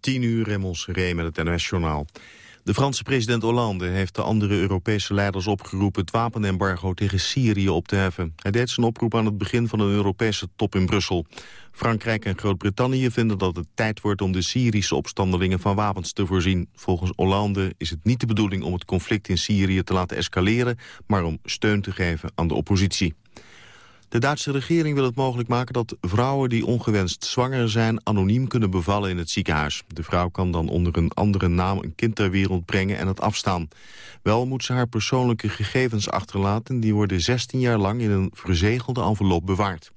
10 uur Remmels Ree met het NOS-journaal. De Franse president Hollande heeft de andere Europese leiders opgeroepen... het wapenembargo tegen Syrië op te heffen. Hij deed zijn oproep aan het begin van een Europese top in Brussel. Frankrijk en Groot-Brittannië vinden dat het tijd wordt... om de Syrische opstandelingen van wapens te voorzien. Volgens Hollande is het niet de bedoeling om het conflict in Syrië te laten escaleren... maar om steun te geven aan de oppositie. De Duitse regering wil het mogelijk maken dat vrouwen die ongewenst zwanger zijn anoniem kunnen bevallen in het ziekenhuis. De vrouw kan dan onder een andere naam een kind ter wereld brengen en het afstaan. Wel moet ze haar persoonlijke gegevens achterlaten, die worden 16 jaar lang in een verzegelde envelop bewaard.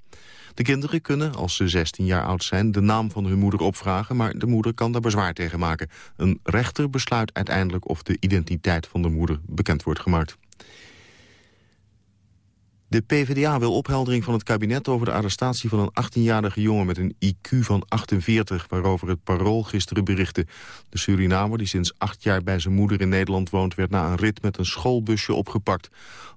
De kinderen kunnen, als ze 16 jaar oud zijn, de naam van hun moeder opvragen... maar de moeder kan daar bezwaar tegen maken. Een rechter besluit uiteindelijk of de identiteit van de moeder bekend wordt gemaakt. De PvdA wil opheldering van het kabinet over de arrestatie van een 18-jarige jongen met een IQ van 48, waarover het Parool gisteren berichtte. De Surinamer, die sinds acht jaar bij zijn moeder in Nederland woont, werd na een rit met een schoolbusje opgepakt.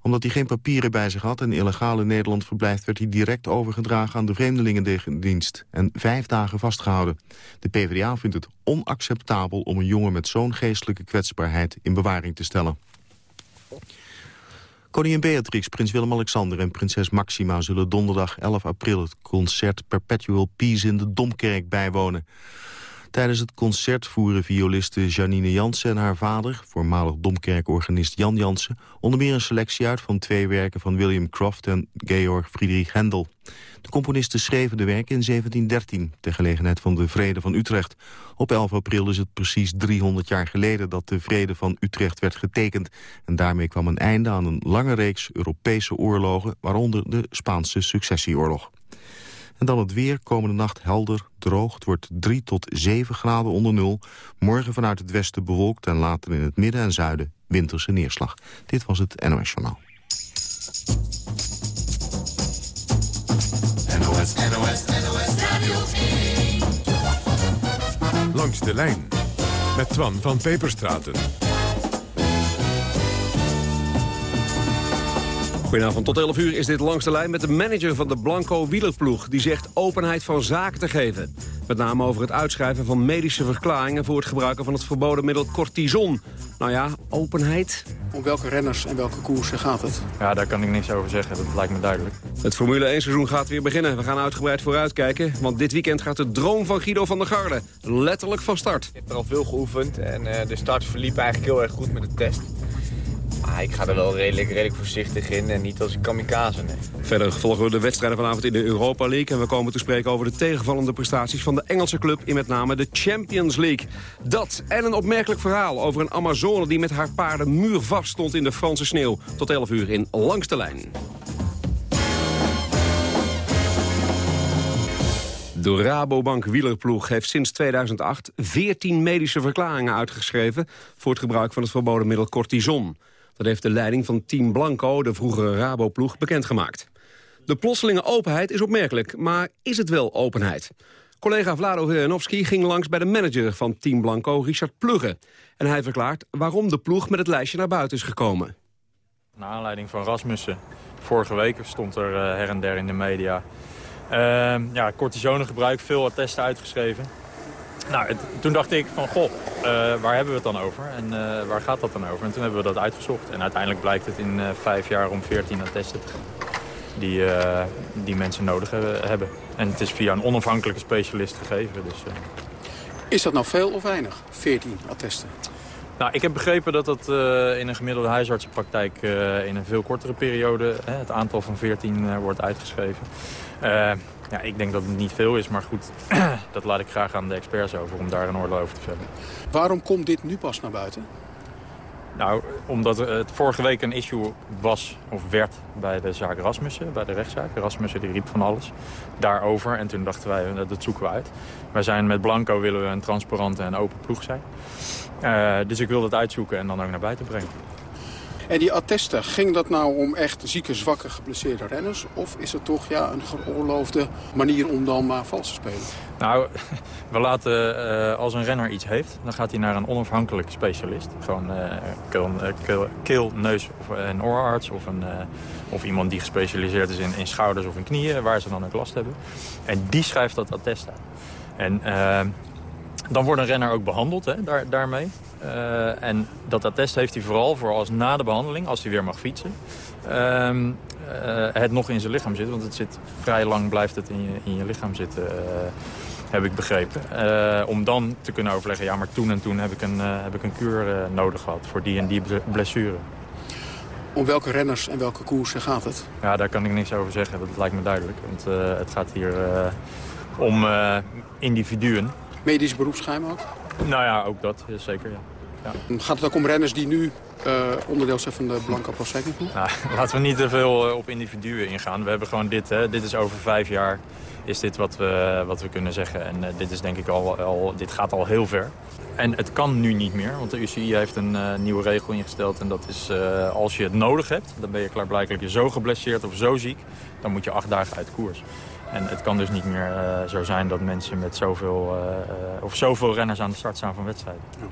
Omdat hij geen papieren bij zich had en illegaal in Nederland verblijft, werd hij direct overgedragen aan de Vreemdelingendienst en vijf dagen vastgehouden. De PvdA vindt het onacceptabel om een jongen met zo'n geestelijke kwetsbaarheid in bewaring te stellen. Koningin Beatrix, prins Willem-Alexander en prinses Maxima... zullen donderdag 11 april het concert Perpetual Peace in de Domkerk bijwonen. Tijdens het concert voeren violiste Janine Jansen en haar vader... voormalig domkerkorganist Jan Jansen... onder meer een selectie uit van twee werken van William Croft en Georg Friedrich Händel. De componisten schreven de werken in 1713, ter gelegenheid van de Vrede van Utrecht. Op 11 april is het precies 300 jaar geleden dat de Vrede van Utrecht werd getekend. En daarmee kwam een einde aan een lange reeks Europese oorlogen, waaronder de Spaanse successieoorlog. En dan het weer, komende nacht helder, droog. Het wordt 3 tot 7 graden onder nul. Morgen vanuit het westen bewolkt en later in het midden en zuiden winterse neerslag. Dit was het NOS Journaal. NOS, NOS, NOS Radio 1. Langs de lijn met Twan van Peperstraten. Goedenavond, tot 11 uur is dit langs de lijn met de manager van de Blanco wielerploeg. Die zegt openheid van zaken te geven. Met name over het uitschrijven van medische verklaringen... voor het gebruiken van het verboden middel cortison. Nou ja, openheid. Om welke renners en welke koersen gaat het? Ja, daar kan ik niks over zeggen. Dat lijkt me duidelijk. Het Formule 1 seizoen gaat weer beginnen. We gaan uitgebreid vooruitkijken. Want dit weekend gaat de droom van Guido van der Garde letterlijk van start. Ik heb er al veel geoefend en uh, de start verliep eigenlijk heel erg goed met de test. Ah, ik ga er wel redelijk, redelijk voorzichtig in en niet als een kamikaze. Nee. Verder volgen we de wedstrijden vanavond in de Europa League. En we komen te spreken over de tegenvallende prestaties van de Engelse club... in met name de Champions League. Dat en een opmerkelijk verhaal over een Amazone... die met haar paarden muurvast stond in de Franse sneeuw. Tot 11 uur in Langste Lijn. De Rabobank wielerploeg heeft sinds 2008 14 medische verklaringen uitgeschreven... voor het gebruik van het verboden middel cortison. Dat heeft de leiding van Team Blanco, de vroegere Rabo-ploeg, bekendgemaakt. De plotselinge openheid is opmerkelijk, maar is het wel openheid? Collega Vlado Verenovski ging langs bij de manager van Team Blanco, Richard Plugge. En hij verklaart waarom de ploeg met het lijstje naar buiten is gekomen. Naar aanleiding van Rasmussen. Vorige week stond er uh, her en der in de media. Uh, ja, cortisonengebruik, veel attesten uitgeschreven. Nou, toen dacht ik van, goh, uh, waar hebben we het dan over? En uh, waar gaat dat dan over? En toen hebben we dat uitgezocht. En uiteindelijk blijkt het in uh, vijf jaar om 14 attesten te gaan. Die, die mensen nodig hebben. En het is via een onafhankelijke specialist gegeven. Dus, is dat nou veel of weinig, 14 attesten? Nou, ik heb begrepen dat dat in een gemiddelde huisartsenpraktijk in een veel kortere periode... het aantal van 14 wordt uitgeschreven. Ja, ik denk dat het niet veel is, maar goed, dat laat ik graag aan de experts over om daar een oordeel over te vellen. Waarom komt dit nu pas naar buiten? Nou, omdat het vorige week een issue was, of werd, bij de zaak Rasmussen, bij de rechtszaak. Rasmussen die riep van alles daarover en toen dachten wij, dat zoeken we uit. Wij zijn met Blanco willen we een transparante en open ploeg zijn. Uh, dus ik wil dat uitzoeken en dan ook naar buiten brengen. En die attesten, ging dat nou om echt zieke, zwakke, geblesseerde renners? Of is het toch ja, een geoorloofde manier om dan maar vals te spelen? Nou, we laten, uh, als een renner iets heeft, dan gaat hij naar een onafhankelijk specialist. Gewoon uh, keel, uh, keel, neus of een oorarts of, een, of iemand die gespecialiseerd is in, in schouders of in knieën, waar ze dan ook last hebben. En die schrijft dat attest aan. En Dan wordt een renner ook behandeld hè, daar, daarmee. Uh, en dat attest heeft hij vooral voor als na de behandeling, als hij weer mag fietsen... Uh, het nog in zijn lichaam zit. Want het zit vrij lang blijft het in je, in je lichaam zitten, uh, heb ik begrepen. om dan te kunnen overleggen, ja, maar toen en toen heb ik een, heb ik een kuur nodig gehad voor die en die blessure. Om welke renners en welke koersen gaat het? Ja, daar kan ik niks over zeggen. Dat lijkt me duidelijk. Want het gaat hier om individuen. Medisch beroepsgeheim ook? Nou ja, ook dat, zeker, ja. Ja. Gaat het ook om renners die nu uh, onderdeel zijn van de Blanca Pro Nou, laten we niet te veel eh, op individuen ingaan. We hebben gewoon dit, hè. dit is over vijf jaar is dit wat we, wat we kunnen zeggen. En uh, dit, is denk ik al, al, dit gaat al heel ver. En het kan nu niet meer, want de UCI heeft een uh, nieuwe regel ingesteld. En dat is als je het nodig hebt, dan ben je klaarblijkelijk je zo geblesseerd of zo ziek. Dan moet je acht dagen uit koers. En het kan dus niet meer zo zijn dat mensen met zoveel, of zoveel renners aan de start staan van wedstrijden. Ja.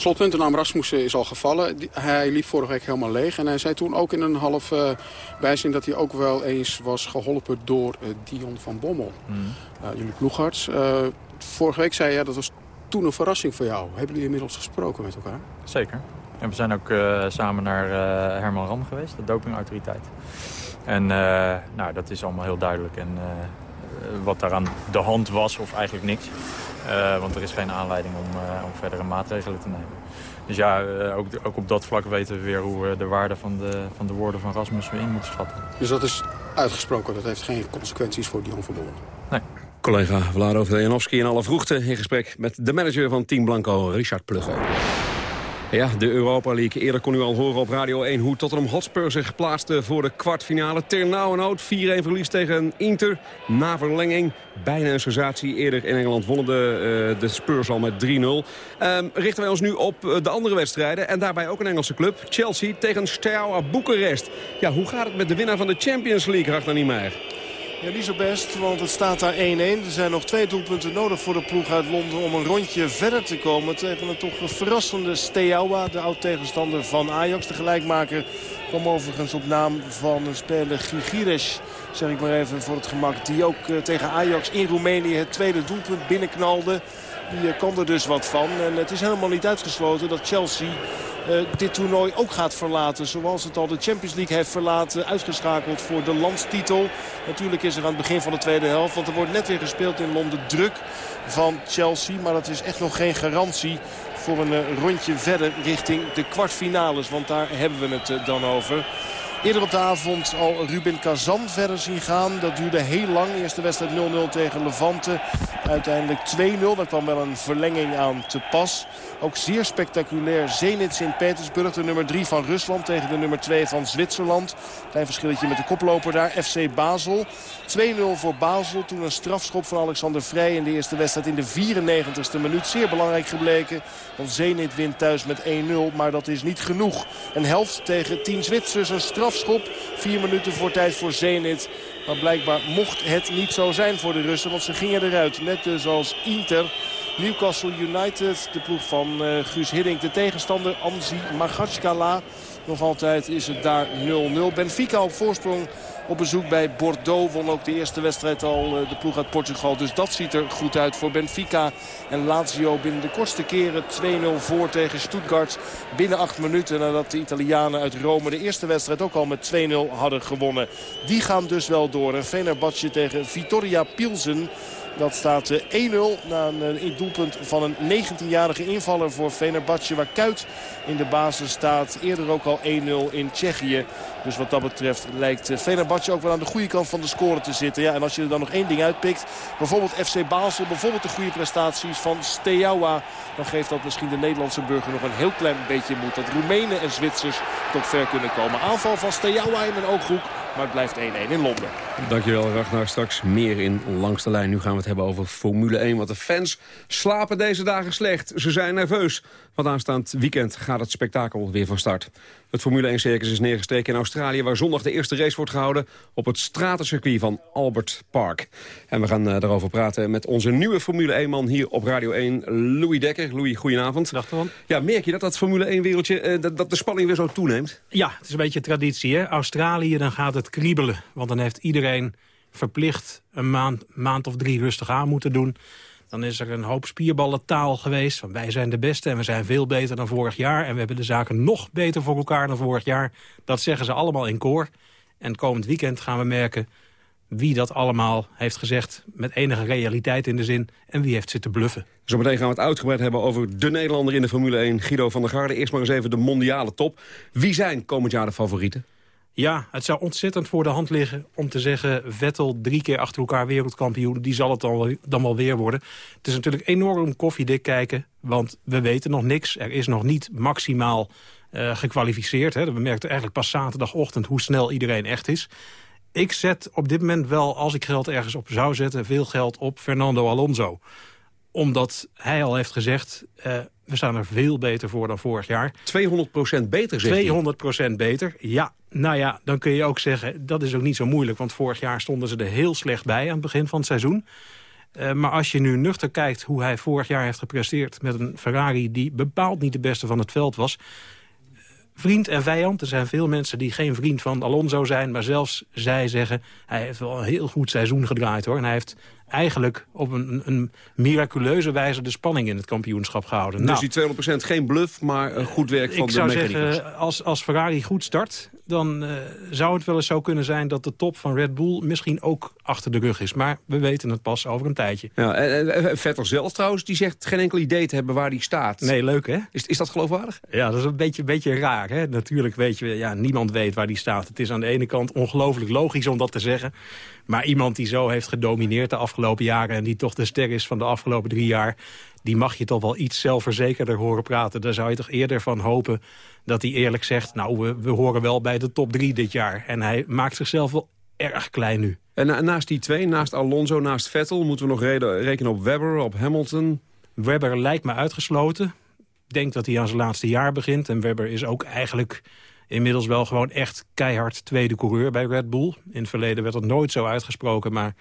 Slotpuntennaam Rasmussen is al gevallen. Hij liep vorige week helemaal leeg. En hij zei toen ook in een half uh, bijzin dat hij ook wel eens was geholpen door uh, Dion van Bommel. Mm. Uh, jullie ploegarts. vorige week zei je dat was toen een verrassing voor jou. Hebben jullie inmiddels gesproken met elkaar? Zeker. En we zijn ook samen naar Herman Ram geweest, de dopingautoriteit. En nou, dat is allemaal heel duidelijk. En wat daar aan de hand was, of eigenlijk niks. Uh, want er is geen aanleiding om, uh, om verdere maatregelen te nemen. Dus ja, uh, ook, ook, op dat vlak weten we weer hoe we de waarde van de, van de woorden van Rasmus in moeten schatten. Dus dat is uitgesproken, dat heeft geen consequenties voor Dion Verbonden? Nee. Collega Vlado Vejanowski in alle vroegte in gesprek met de manager van Team Blanco, Richard Plugge. Ja, de Europa League. Eerder kon u al horen op Radio 1 hoe Tottenham Hotspur zich plaatste voor de kwartfinale. Ternauwernood 4-1 verlies tegen Inter. Na verlenging, bijna een sensatie. Eerder in Engeland wonnen de, uh, de Spurs al met 3-0. Um, ehm, richten wij ons nu op eh, de andere wedstrijden. En daarbij ook een Engelse club. Chelsea tegen Steaua Boekarest. Ja, hoe gaat het met de winnaar van de Champions League, Ragnar Niemeyer? Ja, niet zo best, want het staat daar 1-1. Er zijn nog twee doelpunten nodig voor de ploeg uit Londen... om een rondje verder te komen tegen een toch verrassende Steaua. De oud-tegenstander van Ajax. De gelijkmaker kwam overigens op naam van speler Gigires, zeg ik maar even voor het gemak. Die ook eh, tegen Ajax in Roemenië het tweede doelpunt binnenknalde. Die eh, kan er dus wat van. En het is helemaal niet uitgesloten dat Chelsea dit toernooi ook gaat verlaten. Zoals het al de Champions League heeft verlaten. Uitgeschakeld voor de landstitel. Natuurlijk is er aan het begin van de tweede helft. Want er wordt net weer gespeeld in Londen druk van Chelsea. Maar dat is echt nog geen garantie voor een uh, rondje verder richting de kwartfinales. Want daar hebben we het uh, dan over. Eerder op de avond al Ruben Kazan verder zien gaan. Dat duurde heel lang. Eerste wedstrijd 0-0 tegen Levante. Uiteindelijk 2-0. Daar kwam wel een verlenging aan te pas. Ook zeer spectaculair Zenit Sint-Petersburg. De nummer 3 van Rusland tegen de nummer 2 van Zwitserland. Klein verschilletje met de koploper daar. FC Basel. 2-0 voor Basel. Toen een strafschop van Alexander Vrij in de eerste wedstrijd in de 94ste minuut. Zeer belangrijk gebleken. Want Zenit wint thuis met 1-0. Maar dat is niet genoeg. Een helft tegen 10 Zwitsers. Een strafschop. Vier minuten voor tijd voor Zenit. Maar blijkbaar mocht het niet zo zijn voor de Russen. Want ze gingen eruit. Net dus als Inter. Newcastle United, de ploeg van uh, Guus Hiddink. De tegenstander Anzi Magatskala. Nog altijd is het daar 0-0. Benfica op voorsprong op bezoek bij Bordeaux. Won ook de eerste wedstrijd al eh, de ploeg uit Portugal. Dus dat ziet er goed uit voor Benfica. En Lazio binnen de kortste keren 2-0 voor tegen Stuttgart. Binnen acht minuten nadat de Italianen uit Rome de eerste wedstrijd ook al met 2-0 hadden gewonnen. Die gaan dus wel door. En Fenerbahce tegen Vitoria Pilsen. Dat staat 1-0 eh, na een eh, doelpunt van een 19-jarige invaller voor Fenerbahce. Waar Kuit in de basis staat. Eerder ook al 1-0 in Tsjechië. Dus wat dat betreft lijkt Fenerbahce ook wel aan de goede kant van de score te zitten. Ja, en als je er dan nog één ding uitpikt. Bijvoorbeeld FC Basel. Bijvoorbeeld de goede prestaties van Steaua. Dan geeft dat misschien de Nederlandse burger nog een heel klein beetje moed. Dat Roemenen en Zwitsers toch ver kunnen komen. Aanval van Steaua in een ooghoek. Maar het blijft 1-1 in Londen. Dankjewel Ragnar. Straks meer in Langs de Lijn. Nu gaan we het hebben over Formule 1. Want de fans slapen deze dagen slecht. Ze zijn nerveus. Want aanstaand weekend gaat het spektakel weer van start. Het Formule 1-circus is neergestreken in Australië... waar zondag de eerste race wordt gehouden op het stratencircuit van Albert Park. En we gaan uh, daarover praten met onze nieuwe Formule 1-man hier op Radio 1, Louis Dekker. Louis, goedenavond. Dag, Tom. Ja, merk je dat dat Formule 1-wereldje, uh, dat, dat, de spanning weer zo toeneemt? Ja, het is een beetje traditie. Hè? Australië, dan gaat het kriebelen. Want dan heeft iedereen verplicht een maand, maand of drie rustig aan moeten doen. Dan is er een hoop spierballentaal geweest. Van wij zijn de beste en we zijn veel beter dan vorig jaar. En we hebben de zaken nog beter voor elkaar dan vorig jaar. Dat zeggen ze allemaal in koor. En komend weekend gaan we merken wie dat allemaal heeft gezegd... met enige realiteit in de zin en wie heeft zitten bluffen. Zometeen gaan we het uitgebreid hebben over de Nederlander in de Formule 1, Guido van der Garde. Eerst maar eens even de mondiale top. Wie zijn komend jaar de favorieten? Ja, het zou ontzettend voor de hand liggen om te zeggen... Vettel drie keer achter elkaar wereldkampioen, die zal het dan, dan wel weer worden. Het is natuurlijk enorm koffiedik kijken, want we weten nog niks. Er is nog niet maximaal uh, gekwalificeerd. Hè. We merkten eigenlijk pas zaterdagochtend hoe snel iedereen echt is. Ik zet op dit moment wel, als ik geld ergens op zou zetten... veel geld op Fernando Alonso. Omdat hij al heeft gezegd... Uh, we staan er veel beter voor dan vorig jaar. 200% beter, zeg 200% beter, ja. Nou ja, dan kun je ook zeggen, dat is ook niet zo moeilijk... want vorig jaar stonden ze er heel slecht bij aan het begin van het seizoen. Uh, maar als je nu nuchter kijkt hoe hij vorig jaar heeft gepresteerd... met een Ferrari die bepaald niet de beste van het veld was vriend en vijand. Er zijn veel mensen die geen vriend van Alonso zijn... maar zelfs zij zeggen, hij heeft wel een heel goed seizoen gedraaid. hoor. En hij heeft eigenlijk op een, een miraculeuze wijze de spanning in het kampioenschap gehouden. Dus nou, die 200% geen bluff, maar een goed werk van de mechanicus. Ik zou zeggen, als, als Ferrari goed start dan uh, zou het wel eens zo kunnen zijn dat de top van Red Bull misschien ook achter de rug is. Maar we weten het pas over een tijdje. Ja, en, Vettel zelf trouwens, die zegt geen enkel idee te hebben waar die staat. Nee, leuk hè? Is, is dat geloofwaardig? Ja, dat is een beetje, beetje raar hè. Natuurlijk weet je, ja, niemand weet waar die staat. Het is aan de ene kant ongelooflijk logisch om dat te zeggen. Maar iemand die zo heeft gedomineerd de afgelopen jaren... en die toch de ster is van de afgelopen drie jaar die mag je toch wel iets zelfverzekerder horen praten. Daar zou je toch eerder van hopen dat hij eerlijk zegt... nou, we, we horen wel bij de top drie dit jaar. En hij maakt zichzelf wel erg klein nu. En naast die twee, naast Alonso, naast Vettel... moeten we nog rekenen op Webber, op Hamilton? Webber lijkt me uitgesloten. Ik denk dat hij aan zijn laatste jaar begint. En Webber is ook eigenlijk inmiddels wel gewoon echt keihard tweede coureur bij Red Bull. In het verleden werd dat nooit zo uitgesproken, maar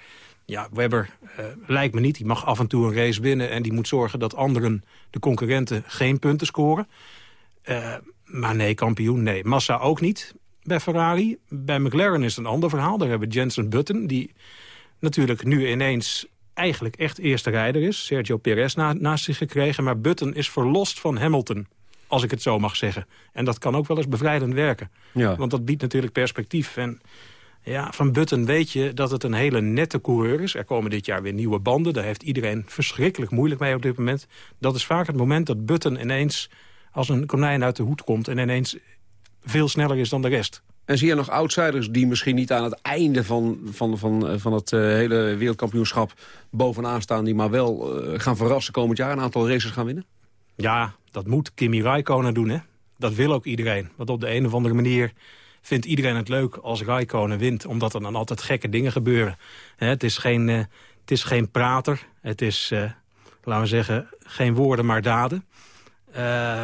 ja, Webber uh, lijkt me niet. Die mag af en toe een race winnen en die moet zorgen dat anderen, de concurrenten, geen punten scoren. Uh, maar nee, kampioen, nee. Massa ook niet bij Ferrari. Bij McLaren is het een ander verhaal. Daar hebben Jensen Button, die natuurlijk nu ineens eigenlijk echt eerste rijder is. Sergio Perez na, naast zich gekregen. Maar Button is verlost van Hamilton, als ik het zo mag zeggen. En dat kan ook wel eens bevrijdend werken. Ja. Want dat biedt natuurlijk perspectief. En ja, van Button weet je dat het een hele nette coureur is. Er komen dit jaar weer nieuwe banden. Daar heeft iedereen verschrikkelijk moeilijk mee op dit moment. Dat is vaak het moment dat Button ineens als een konijn uit de hoed komt... en ineens veel sneller is dan de rest. En zie je nog outsiders die misschien niet aan het einde van, van, van, van het uh, hele wereldkampioenschap bovenaan staan... die maar wel uh, gaan verrassen komend jaar, een aantal races gaan winnen? Ja, dat moet Kimi Raikkonen doen, hè. Dat wil ook iedereen. Want op de een of andere manier vindt iedereen het leuk als Raikkonen wint... omdat er dan altijd gekke dingen gebeuren. het, is geen, uh, het is geen prater. Het is, laten we zeggen, geen woorden maar daden. Uh,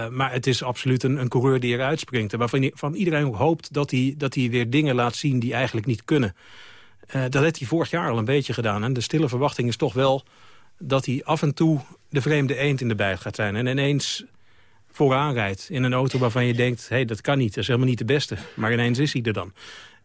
maar het is absoluut een, een coureur die eruit springt. En waarvan van iedereen ook hoopt dat hij, dat hij weer dingen laat zien die eigenlijk niet kunnen. Dat heeft hij vorig jaar al een beetje gedaan. En de stille verwachting is toch wel dat hij af en toe de vreemde eend in de bijt gaat zijn. En ineens vooraan rijdt in een auto waarvan je denkt... hé, hey, dat kan niet, dat is helemaal niet de beste. Maar ineens is hij er dan.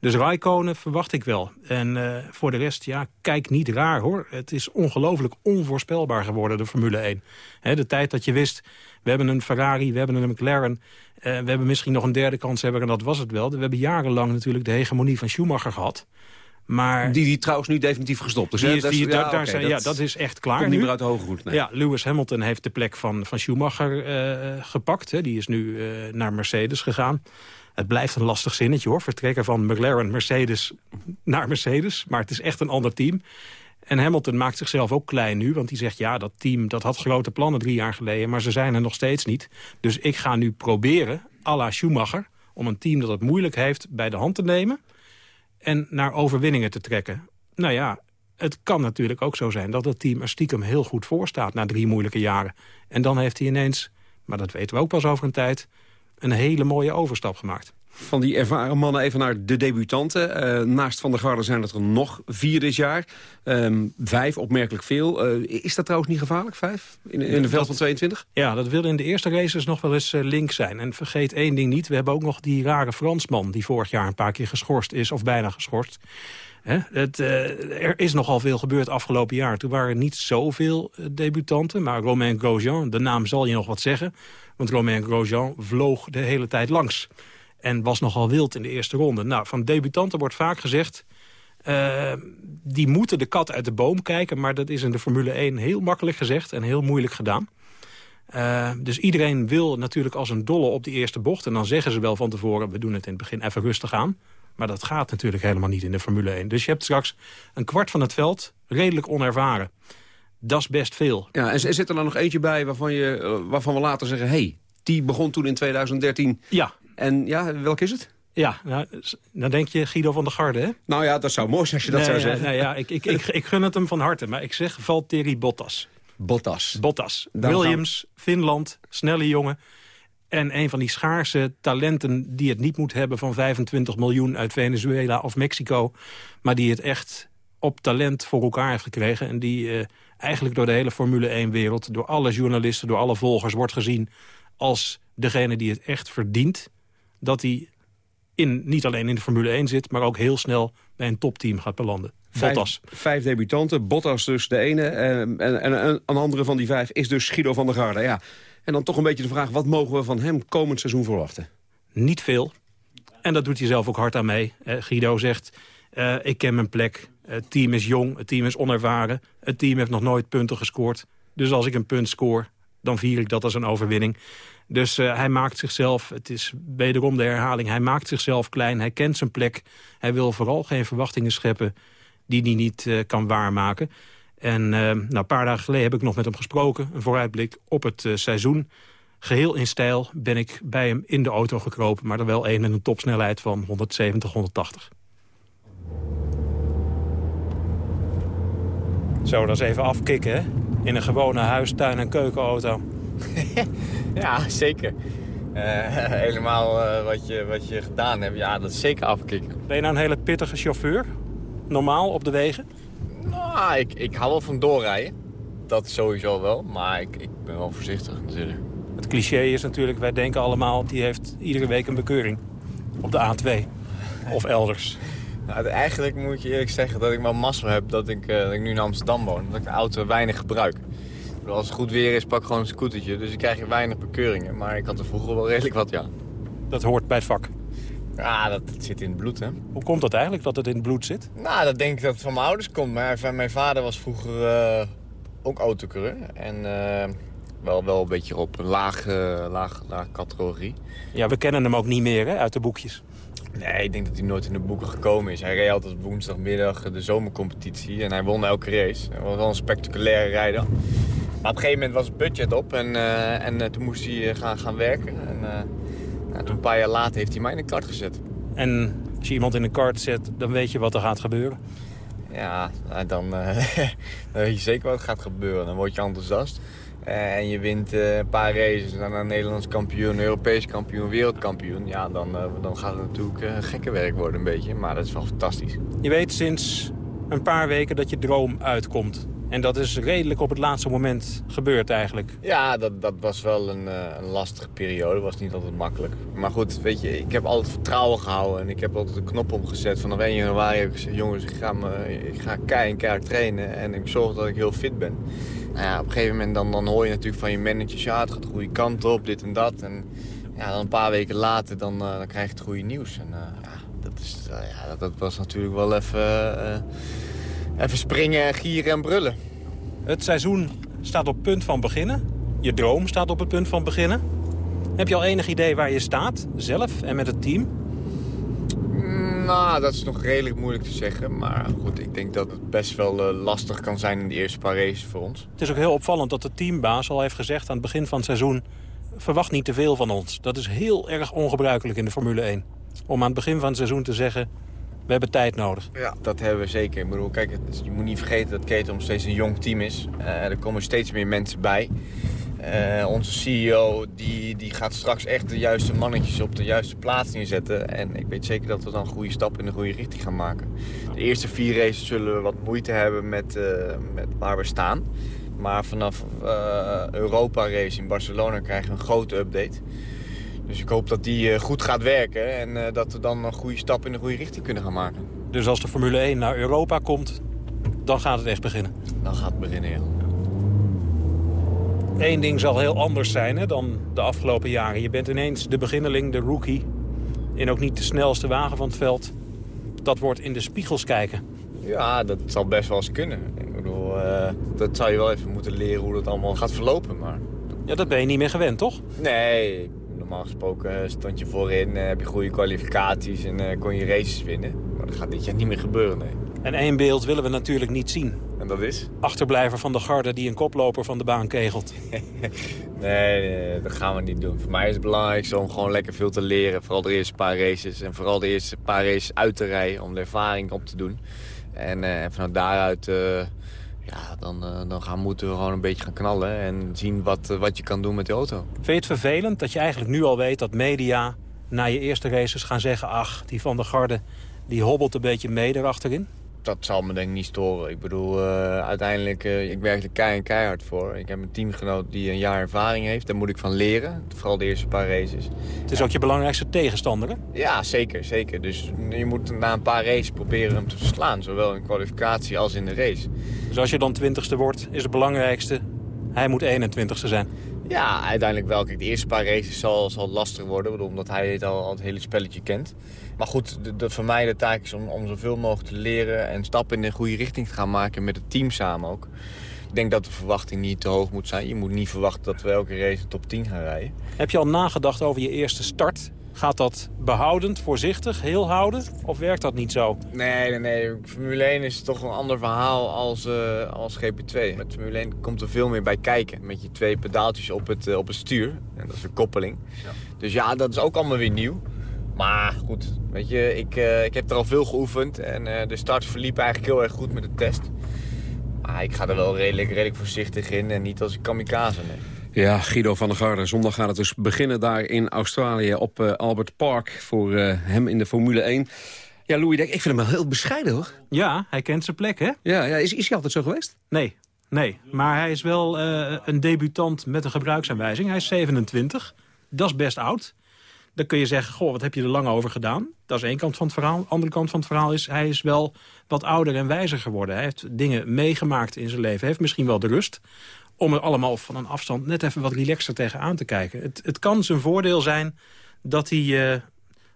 Dus Raikkonen verwacht ik wel. En uh, voor de rest, ja, kijk niet raar hoor. Het is ongelooflijk onvoorspelbaar geworden, de Formule 1. He, de tijd dat je wist, we hebben een Ferrari, we hebben een McLaren... Uh, we hebben misschien nog een derde kans hebben en dat was het wel. We hebben jarenlang natuurlijk de hegemonie van Schumacher gehad. Maar die, die trouwens nu definitief gestopt is. Die is die, ja, daar zijn, dat, ja, dat is echt klaar komt niet meer uit de hoge goed. Nee. Ja, Lewis Hamilton heeft de plek van, van Schumacher uh, gepakt. Hè. Die is nu uh, naar Mercedes gegaan. Het blijft een lastig zinnetje hoor. Vertrekken van McLaren, Mercedes naar Mercedes. Maar het is echt een ander team. En Hamilton maakt zichzelf ook klein nu. Want hij zegt, ja, dat team dat had grote plannen drie jaar geleden. Maar ze zijn er nog steeds niet. Dus ik ga nu proberen, à la Schumacher... om een team dat het moeilijk heeft bij de hand te nemen... en naar overwinningen te trekken. Nou ja, het kan natuurlijk ook zo zijn dat het team er stiekem heel goed voor staat... na drie moeilijke jaren. En dan heeft hij ineens, maar dat weten we ook pas over een tijd een hele mooie overstap gemaakt. Van die ervaren mannen even naar de debutanten. Uh, naast Van der Garde zijn het er nog vier dit jaar. Um, vijf, opmerkelijk veel. Uh, is dat trouwens niet gevaarlijk, vijf? In, in de veld van 22? Ja, dat wil in de eerste races nog wel eens uh, link zijn. En vergeet één ding niet. We hebben ook nog die rare Fransman... die vorig jaar een paar keer geschorst is, of bijna geschorst. Hè? Het, er is nogal veel gebeurd afgelopen jaar. Toen waren er niet zoveel debutanten. Maar Romain Grosjean, de naam zal je nog wat zeggen. Want Romain Grosjean vloog de hele tijd langs. En was nogal wild in de eerste ronde. Nou, van debutanten wordt vaak gezegd... Uh, die moeten de kat uit de boom kijken. Maar dat is in de Formule 1 heel makkelijk gezegd en heel moeilijk gedaan. Uh, dus iedereen wil natuurlijk als een dolle op die eerste bocht. En dan zeggen ze wel van tevoren, we doen het in het begin even rustig aan. Maar dat gaat natuurlijk helemaal niet in de Formule 1. Dus je hebt straks een kwart van het veld redelijk onervaren. Dat is best veel. Ja, en zit er dan nog eentje bij waarvan, je, eh, waarvan we later zeggen... hé, hey, die begon toen in 2013. Ja. En ja, welk is het? Ja, nou, dan denk je Guido van der Garde, hè? Nou ja, dat zou mooi zijn als je dat zou zeggen. Nee, ja, ik, ik, ik, ik gun het hem van harte, maar ik zeg Valtteri Bottas. Bottas. Bottas. Williams, Finland, snelle jongen. En een van die schaarse talenten die het niet moet hebben... van 25 miljoen uit Venezuela of Mexico... maar die het echt op talent voor elkaar heeft gekregen... en die uh, eigenlijk door de hele Formule 1-wereld... door alle journalisten, door alle volgers wordt gezien... als degene die het echt verdient... dat hij in, niet alleen in de Formule 1 zit... maar ook heel snel bij een topteam gaat belanden. Bottas. Vijf, vijf debutanten, Bottas dus de ene. Eh, en, en, en, een andere van die vijf is dus Guido van der Garde. Ja. En dan toch een beetje de vraag, wat mogen we van hem komend seizoen verwachten? Niet veel. En dat doet hij zelf ook hard aan mee. Eh, Guido zegt, uh, ik ken mijn plek. Het team is jong, het team is onervaren. Het team heeft nog nooit punten gescoord. Dus als ik een punt scoor, dan vier ik dat als een overwinning. Dus uh, hij maakt zichzelf, het is wederom de herhaling... hij maakt zichzelf klein, hij kent zijn plek. Hij wil vooral geen verwachtingen scheppen die hij niet uh, kan waarmaken. En uh, nou, een paar dagen geleden heb ik nog met hem gesproken. Een vooruitblik op het seizoen. Geheel in stijl ben ik bij hem in de auto gekropen... maar dan wel een met een topsnelheid van 170, 180. Zo, dat is even afkicken, hè? In een gewone huis, tuin- en keukenauto. ja, zeker. Uh, helemaal uh, wat, je, wat je gedaan hebt, ja, dat is zeker afkicken. Ben je nou een hele pittige chauffeur? Normaal op de wegen? Nou, ik, ik hou wel van doorrijden. Dat sowieso wel, maar ik, ik ben wel voorzichtig natuurlijk. Het cliché is natuurlijk, wij denken allemaal... die heeft iedere week een bekeuring. Op de A2. Of elders. Nou, eigenlijk moet je eerlijk zeggen dat ik wel massa heb... Dat ik, uh, dat ik nu in Amsterdam woon. Dat ik de auto weinig gebruik. Als het goed weer is, pak gewoon een scootertje. Dus ik krijg weinig bekeuringen. Maar ik had er vroeger wel redelijk wat, ja. Dat hoort bij het vak? Ja, dat, dat, zit in het bloed, hè. Hoe komt dat eigenlijk, dat het in het bloed zit? Nou, dat denk ik dat het van mijn ouders komt. Maar mijn vader was vroeger uh, ook autocoureur. En uh, wel, wel een beetje op een laag, uh, laag, laag categorie. Ja, we kennen hem ook niet meer, hè, uit de boekjes. Nee, ik denk dat hij nooit in de boeken gekomen is. Hij reed altijd woensdagmiddag de zomercompetitie en hij won elke race. Hij was wel een spectaculaire rijder. Maar op een gegeven moment was het budget op en, uh, en uh, toen moest hij gaan, gaan werken. En nou, toen een paar jaar later heeft hij mij in een kart gezet. En als je iemand in een kart zet, dan weet je wat er gaat gebeuren? Ja, nou, dan, dan weet je zeker wat er gaat gebeuren. Dan word je enthousiast. En je wint een paar races, dan een Nederlands kampioen, Europees kampioen, wereldkampioen. Ja, dan, dan gaat het natuurlijk gekke werk worden een beetje. Maar dat is wel fantastisch. Je weet sinds een paar weken dat je droom uitkomt. En dat is redelijk op het laatste moment gebeurd eigenlijk. Ja, dat, dat was wel een, uh, een lastige periode. Was niet altijd makkelijk. Maar goed, weet je, ik heb altijd vertrouwen gehouden. En ik heb altijd de knop omgezet. Vanaf 1 januari heb ik jongens, ik ga, me, ik ga keihard trainen. En ik zorg dat ik heel fit ben. Nou ja, op een gegeven moment dan, dan hoor je natuurlijk van je managers... ja, het gaat de goede kant op, dit en dat. En ja, dan een paar weken later, dan, uh, dan krijg je het goede nieuws. En uh, ja, dat, is, ja, dat, dat, was natuurlijk wel even even springen, gieren en brullen. Het seizoen staat op punt van beginnen. Je droom staat op het punt van beginnen. Heb je al enig idee waar je staat, zelf en met het team? Nou, dat is nog redelijk moeilijk te zeggen. Maar goed, ik denk dat het best wel uh, lastig kan zijn in de eerste paar races voor ons. Het is ook heel opvallend dat de teambaas al heeft gezegd aan het begin van het seizoen... verwacht niet te veel van ons. Dat is heel erg ongebruikelijk in de Formule 1. Om aan het begin van het seizoen te zeggen... We hebben tijd nodig. Ja, dat hebben we zeker. Ik bedoel, kijk, je moet niet vergeten dat Ketel steeds een jong team is. Uh, er komen steeds meer mensen bij. Uh, onze CEO die, die gaat straks echt de juiste mannetjes op de juiste plaats neerzetten. En ik weet zeker dat we dan goede stappen in de goede richting gaan maken. De eerste vier races zullen we wat moeite hebben met, uh, met waar we staan. Maar vanaf Europa Race in Barcelona krijgen we een grote update. Dus ik hoop dat die uh, goed gaat werken en uh, dat we dan een goede stap in de goede richting kunnen gaan maken. Dus als de Formule 1 naar Europa komt, dan gaat het echt beginnen. Dan gaat het beginnen, ja. Eén ding zal heel anders zijn hè, dan de afgelopen jaren. Je bent ineens de beginneling, de rookie. En ook niet de snelste wagen van het veld. Dat wordt in de spiegels kijken. Ja, dat zal best wel eens kunnen. Ik bedoel, uh, dat zou je wel even moeten leren hoe dat allemaal gaat verlopen. Maar... Ja, dat ben je niet meer gewend, toch? Nee, normaal gesproken stond je voorin, uh, heb je goede kwalificaties en uh, kon je races winnen. Maar dat gaat dit jaar niet meer gebeuren, nee. En één beeld willen we natuurlijk niet zien. En dat is? Achterblijver van de garde die een koploper van de baan kegelt. nee, nee, dat gaan we niet doen. Voor mij is het belangrijkste om gewoon lekker veel te leren. Vooral de eerste paar races. En vooral de eerste paar races uit te rijden om de ervaring op te doen. En, uh, en vanuit daaruit uh, dan, uh, dan gaan, moeten we gewoon een beetje gaan knallen. En zien wat, wat je kan doen met de auto. Vind je het vervelend dat je eigenlijk nu al weet dat media na je eerste races gaan zeggen... ach, die van de garde die hobbelt een beetje mee erachterin? Dat zal me denk ik niet storen. Ik bedoel, uh, uiteindelijk, uh, ik werk er kei keihard voor. Ik heb een teamgenoot die een jaar ervaring heeft. Daar moet ik van leren. Vooral de eerste paar races. Het is ook je belangrijkste tegenstander, hè? Ja, zeker, zeker. Dus je moet na een paar races proberen hem te verslaan. Zowel in kwalificatie als in de race. Dus als je dan twintigste wordt, is het belangrijkste... hij moet 21ste zijn. Ja, uiteindelijk wel. Kijk, de eerste paar races zal, zal lastig worden. Omdat hij het al, het hele spelletje kent. Maar goed, de, de, voor mij de taak is om, om zoveel mogelijk te leren... en stappen in de goede richting te gaan maken met het team samen ook. Ik denk dat de verwachting niet te hoog moet zijn. Je moet niet verwachten dat we elke race top 10 gaan rijden. Heb je al nagedacht over je eerste start? Gaat dat behoudend, voorzichtig, heel houden? Of werkt dat niet zo? Nee, nee, nee. Formule 1 is toch een ander verhaal als, uh, als GP2. Met Formule 1 komt er veel meer bij kijken. Met je twee pedaaltjes op het, uh, op het stuur. En dat is een koppeling. Ja. Dus ja, dat is ook allemaal weer nieuw. Maar goed, weet je, ik, uh, ik heb er al veel geoefend. En uh, de start verliep eigenlijk heel erg goed met de test. Maar ik ga er wel redelijk, redelijk voorzichtig in en niet als een kamikaze. Nee. Ja, Guido van der Garde. Zondag gaat het dus beginnen daar in Australië op uh, Albert Park voor hem in de Formule 1. Ja, Louis Dek, ik vind hem wel heel bescheiden, hoor. Ja, hij kent zijn plek, hè? Ja, ja is, is hij altijd zo geweest? Nee, nee. Maar hij is wel een debutant met een gebruiksaanwijzing. Hij is 27. Dat is best oud. Dan kun je zeggen, goh, wat heb je er lang over gedaan? Dat is één kant van het verhaal. De andere kant van het verhaal is, hij is wel wat ouder en wijzer geworden. Hij heeft dingen meegemaakt in zijn leven. Hij heeft misschien wel de rust om er allemaal van een afstand net even wat relaxer tegenaan te kijken. Het, het kan zijn voordeel zijn dat hij, uh,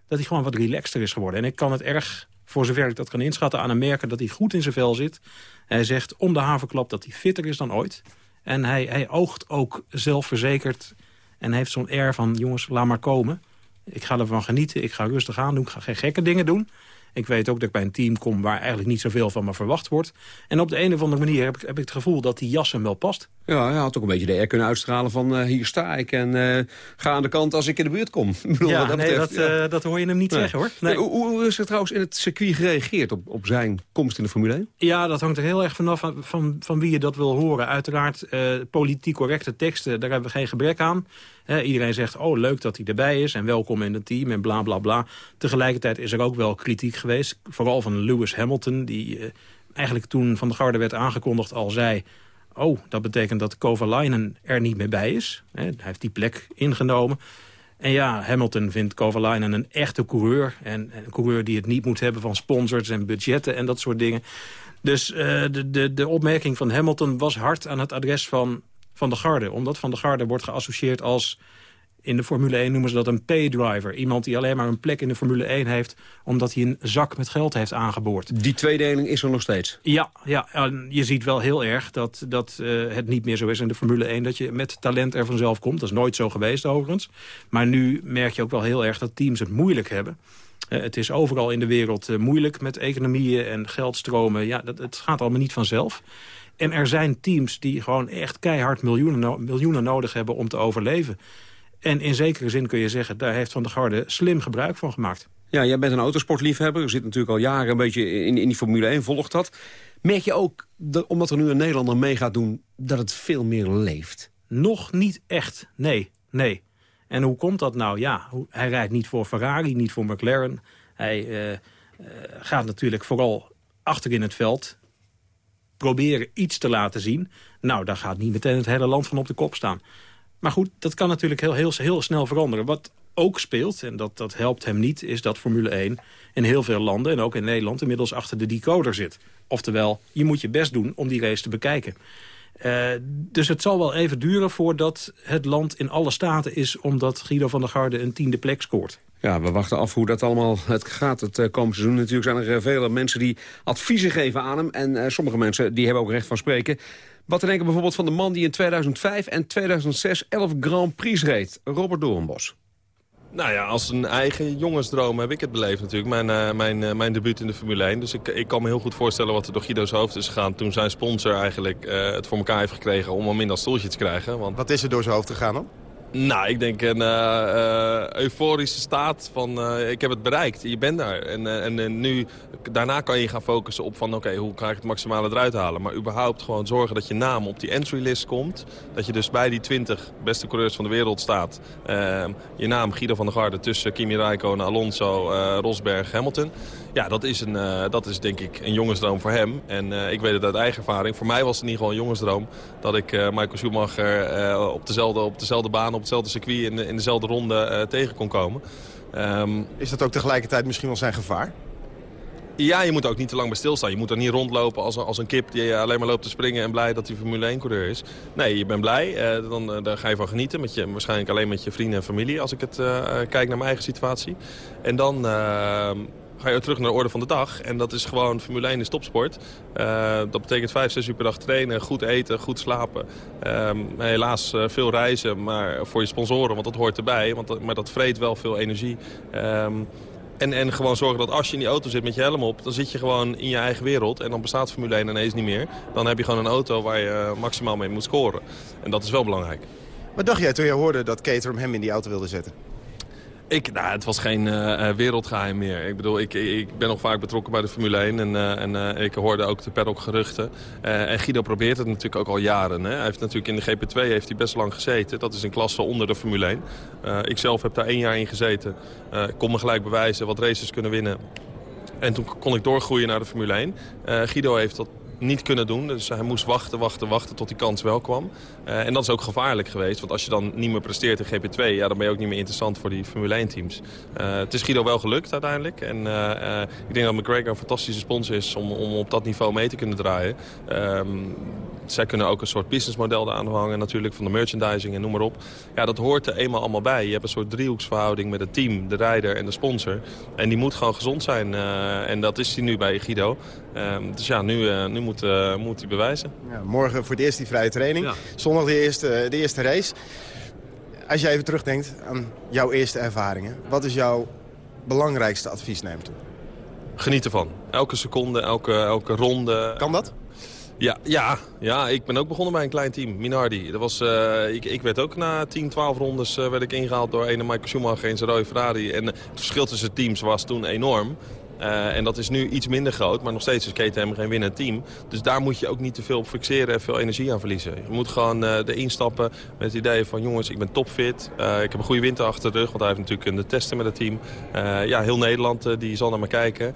dat hij gewoon wat relaxter is geworden. En ik kan het erg, voor zover ik dat kan inschatten, aan hem merken dat hij goed in zijn vel zit. Hij zegt om de havenklap dat hij fitter is dan ooit. En hij, hij oogt ook zelfverzekerd en heeft zo'n air van, jongens, laat maar komen. Ik ga ervan genieten, ik ga rustig aan doen, ik ga geen gekke dingen doen. Ik weet ook dat ik bij een team kom waar eigenlijk niet zoveel van me verwacht wordt. En op de een of andere manier heb ik, heb ik het gevoel dat die jas hem wel past. Ja, hij had ook een beetje de air kunnen uitstralen van uh, hier sta ik en uh, ga aan de kant als ik in de buurt kom. bedoel, ja, dat, nee, dat, ja. uh, dat hoor je hem niet nee. zeggen hoor. Nee. Hoe, hoe, is er trouwens in het circuit gereageerd op, op zijn komst in de Formule 1? Ja, dat hangt er heel erg vanaf van, van, van wie je dat wil horen. Uiteraard politiek correcte teksten, daar hebben we geen gebrek aan. Iedereen zegt, oh leuk dat hij erbij is en welkom in het team en bla bla bla. Tegelijkertijd is er ook wel kritiek geweest, vooral van Lewis Hamilton... die uh, eigenlijk toen Van de Garde werd aangekondigd al zei... oh, dat betekent dat Kovalainen er niet meer bij is. Hij heeft die plek ingenomen. En ja, Hamilton vindt Kovalainen een echte coureur. En een coureur die het niet moet hebben van sponsors en budgetten en dat soort dingen. Dus uh, de, de, de opmerking van Hamilton was hard aan het adres van van de Garde. Omdat Van de Garde wordt geassocieerd als... In de Formule 1 noemen ze dat een paydriver. Iemand die alleen maar een plek in de Formule 1 heeft... omdat hij een zak met geld heeft aangeboord. Die tweedeling is er nog steeds? Ja, ja je ziet wel heel erg dat, dat uh, het niet meer zo is in de Formule 1... dat je met talent er vanzelf komt. Dat is nooit zo geweest overigens. Maar nu merk je ook wel heel erg dat teams het moeilijk hebben. Uh, het is overal in de wereld uh, moeilijk met economieën en geldstromen. Ja, dat, het gaat allemaal niet vanzelf. En er zijn teams die gewoon echt keihard miljoenen, no miljoenen nodig hebben om te overleven. En in zekere zin kun je zeggen, daar heeft Van der Garde slim gebruik van gemaakt. Ja, jij bent een autosportliefhebber. Je zit natuurlijk al jaren een beetje in, in die Formule 1, volgt dat. Merk je ook, dat, omdat er nu een Nederlander mee gaat doen, dat het veel meer leeft? Nog niet echt, nee, nee. En hoe komt dat nou? Ja, hij rijdt niet voor Ferrari, niet voor McLaren. Hij uh, uh, gaat natuurlijk vooral achter in het veld proberen iets te laten zien... nou, daar gaat niet meteen het hele land van op de kop staan. Maar goed, dat kan natuurlijk heel, heel, heel snel veranderen. Wat ook speelt, en dat, dat helpt hem niet... is dat Formule 1 in heel veel landen, en ook in Nederland... inmiddels achter de decoder zit. Oftewel, je moet je best doen om die race te bekijken. Uh, dus het zal wel even duren voordat het land in alle staten is... omdat Guido van der Garde een tiende plek scoort. Ja, we wachten af hoe dat allemaal het gaat het uh, komende seizoen. Natuurlijk zijn er uh, vele mensen die adviezen geven aan hem. En sommige mensen die hebben ook recht van spreken. Wat te denken bijvoorbeeld van de man die in 2005 en 2006 11 Grand Prix reed. Robert Doornbos. Nou ja, als een eigen jongensdroom heb ik het beleefd natuurlijk. Mijn, uh, mijn, uh, mijn debuut in de Formule 1. Dus ik, ik kan me heel goed voorstellen wat er door Guido's hoofd is gegaan... toen zijn sponsor eigenlijk uh, het voor elkaar heeft gekregen om hem in dat stoeltje te krijgen. Want... Wat is er door zijn hoofd gegaan dan? Nou, ik denk een uh, euforische staat van uh, ik heb het bereikt. Je bent daar. En, en nu, daarna kan je gaan focussen op van oké, hoe kan ik het maximale eruit halen. Maar überhaupt gewoon zorgen dat je naam op die entry list komt. Dat je dus bij die 20 beste coureurs van de wereld staat. Ehm, je naam Guido van der Garde tussen Kimi Räikkönen, Alonso, Rosberg, Hamilton. Ja, dat is, een, dat is denk ik een jongensdroom voor hem. En ik weet het uit eigen ervaring. Voor mij was het in ieder geval een jongensdroom. Dat ik Michael Schumacher op, dezelfde, op dezelfde baan, op hetzelfde circuit in, in dezelfde ronde uh, tegen kon komen. Um, is dat ook tegelijkertijd misschien wel zijn gevaar? Ja, je moet ook niet te lang bij stilstaan. Je moet er niet rondlopen als, als een kip die alleen maar loopt te springen en blij dat hij Formule 1-coureur is. Nee, je bent blij. Uh, dan, uh, daar ga je van genieten. Met je, waarschijnlijk alleen met je vrienden en familie als ik het uh, kijk naar mijn eigen situatie. En dan ehm, ga je terug naar de orde van de dag. En dat is gewoon Formule 1 is topsport. Uh, dat betekent vijf, zes uur per dag trainen, goed eten, goed slapen. Um, helaas uh, veel reizen, maar voor je sponsoren, want dat hoort erbij. Want maar dat vreet wel veel energie. Um, en, en gewoon zorgen dat als je in die auto zit met je helm op... dan zit je gewoon in je eigen wereld. En dan bestaat Formule 1 ineens niet meer. Dan heb je gewoon een auto waar je maximaal mee moet scoren. En dat is wel belangrijk. Wat dacht jij toen je hoorde dat Caterham hem in die auto wilde zetten? Ik, nou, het was geen uh, wereldgeheim meer. Ik bedoel, ik, ik ben nog vaak betrokken bij de Formule 1 en, uh, en ik hoorde ook de paddock geruchten. en Guido probeert het natuurlijk ook al jaren. Hè. Hij heeft natuurlijk in de GP2 heeft hij best lang gezeten. Dat is een klasse onder de Formule 1. ik zelf heb daar één jaar in gezeten. ik kon me gelijk bewijzen wat races kunnen winnen. En toen kon ik doorgroeien naar de Formule 1. Guido heeft dat niet kunnen doen. Dus hij moest wachten, wachten, wachten tot die kans wel kwam. Uh, en dat is ook gevaarlijk geweest. Want als je dan niet meer presteert in GP2... Ja, dan ben je ook niet meer interessant voor die Formule 1-teams. Uh, het is Guido wel gelukt uiteindelijk. En uh, ik denk dat McGregor een fantastische sponsor is... om, om op dat niveau mee te kunnen draaien. Ehm, zij kunnen ook een soort businessmodel eraan hangen natuurlijk van de merchandising en noem maar op. Ja, dat hoort er eenmaal allemaal bij. Je hebt een soort driehoeksverhouding met het team, de rijder en de sponsor. En die moet gewoon gezond zijn. En dat is hij nu bij Guido. Uh, dus ja, nu, uh, nu moet, uh, moet hij bewijzen. Ja, morgen voor het eerst die vrije training. Ja. Zondag de eerste, de eerste race. Als jij even terugdenkt aan jouw eerste ervaringen. Wat is jouw belangrijkste advies naar hem toe? Geniet ervan. Elke seconde, elke, elke ronde. Kan dat? Ja, ja, ja, ik ben ook begonnen bij een klein team, Minardi. Dat was, uh, ik, ik werd ook na 10, 12 rondes uh, werd ik ingehaald door een Michael Schumacher en zijn rode Ferrari. En het verschil tussen teams was toen enorm. Uh, en dat is nu iets minder groot, maar nog steeds is KTM geen winnend team. Dus daar moet je ook niet te veel op fixeren en veel energie aan verliezen. Je moet gewoon uh, erin stappen met het idee van jongens, ik ben topfit. Uh, ik heb een goede winter achter de rug, want hij heeft natuurlijk de testen met het team. ja, heel Nederland die zal naar me kijken.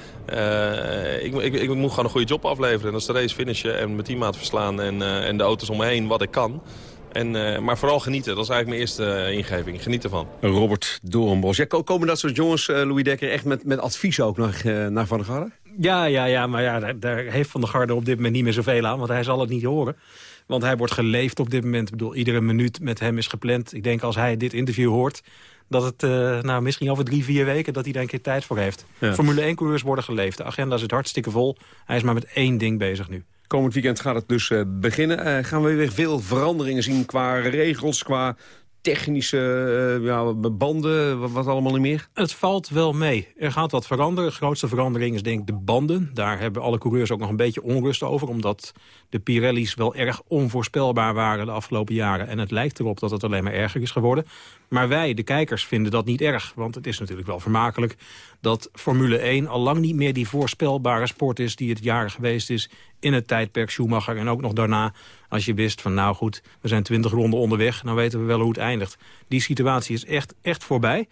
Ik, ik, ik, moet gewoon een goede job afleveren. En is de race finishen en mijn teammaat verslaan en, en de auto's om me heen wat ik kan. En, uh, maar vooral genieten. Dat is eigenlijk mijn eerste uh, ingeving. Geniet ervan. Robert Doornbos. Ja, komen dat soort jongens, uh, Louis Dekker, echt met, met advies ook naar, naar Van der Garde? Ja, ja, ja, maar ja, daar, daar, heeft Van der Garde op dit moment niet meer zoveel aan. Want hij zal het niet horen. Want hij wordt geleefd op dit moment. Ik bedoel, iedere minuut met hem is gepland. Ik denk als hij dit interview hoort... dat het nou, misschien over drie, vier weken dat hij daar een keer tijd voor heeft. Ja. Formule 1-coureurs worden geleefd. De agenda zit hartstikke vol. Hij is maar met één ding bezig nu. Komend weekend gaat het dus uh, beginnen. Uh, gaan we weer veel veranderingen zien qua regels, qua technische uh, ja, banden, wat, wat, allemaal niet meer? Het valt wel mee. Er gaat wat veranderen. De grootste verandering is denk ik de banden. Daar hebben alle coureurs ook nog een beetje onrust over. Omdat de Pirelli's wel erg onvoorspelbaar waren de afgelopen jaren. En het lijkt erop dat het alleen maar erger is geworden. Maar wij, de kijkers, vinden dat niet erg. Want het is natuurlijk wel vermakelijk dat Formule 1 al lang niet meer die voorspelbare sport is... die het jaren geweest is in het tijdperk Schumacher. En ook nog daarna, als je wist van nou goed, we zijn 20 ronden onderweg... dan weten we wel hoe het eindigt. Die situatie is echt, echt voorbij.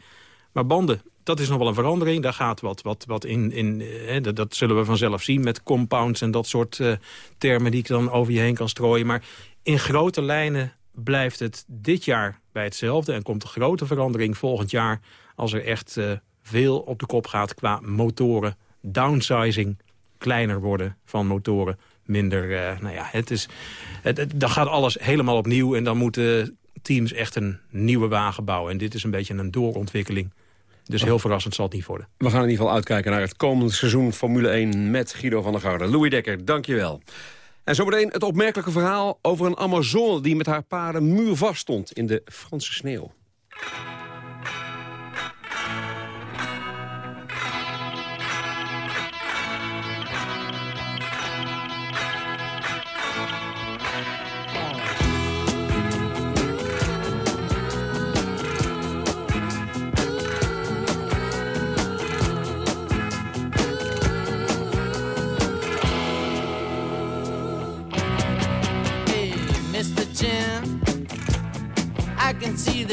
Maar banden, dat is nog wel een verandering. Daar gaat wat, wat, wat in, in eh, dat, dat, zullen we vanzelf zien met compounds en dat soort uh, termen die ik dan over je heen kan strooien. Maar in grote lijnen blijft het dit jaar bij hetzelfde... en komt de grote verandering volgend jaar... als er echt uh, veel op de kop gaat qua motoren. Downsizing, kleiner worden van motoren. Minder, uh, nou ja, het is, het, het, dan gaat alles helemaal opnieuw... en dan moeten teams echt een nieuwe wagen bouwen. En dit is een beetje een doorontwikkeling. Dus heel verrassend zal het niet worden. We gaan in ieder geval uitkijken naar het komende seizoen Formule 1 met Guido van der Garde. Louis Dekker, dankjewel. En zometeen het opmerkelijke verhaal over een Amazone... die met haar paarden muurvast stond in de Franse sneeuw.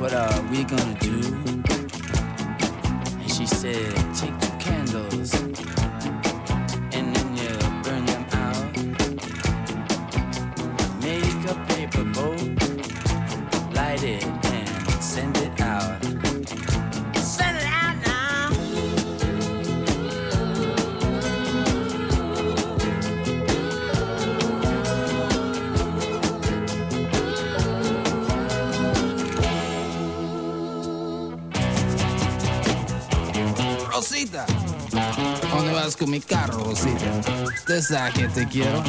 What are we gonna do? And she said, take two candles con mi carro, Rosita? Usted sabe que te quiero,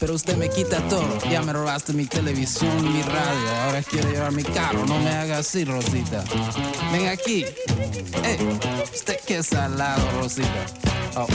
pero usted me quita todo. Ya me robaste mi televisión, mi radio, ahora quiere llevar mi carro. No me haga así, Rosita. Ven aquí. Ey, usted que salado, Rosita. Oh.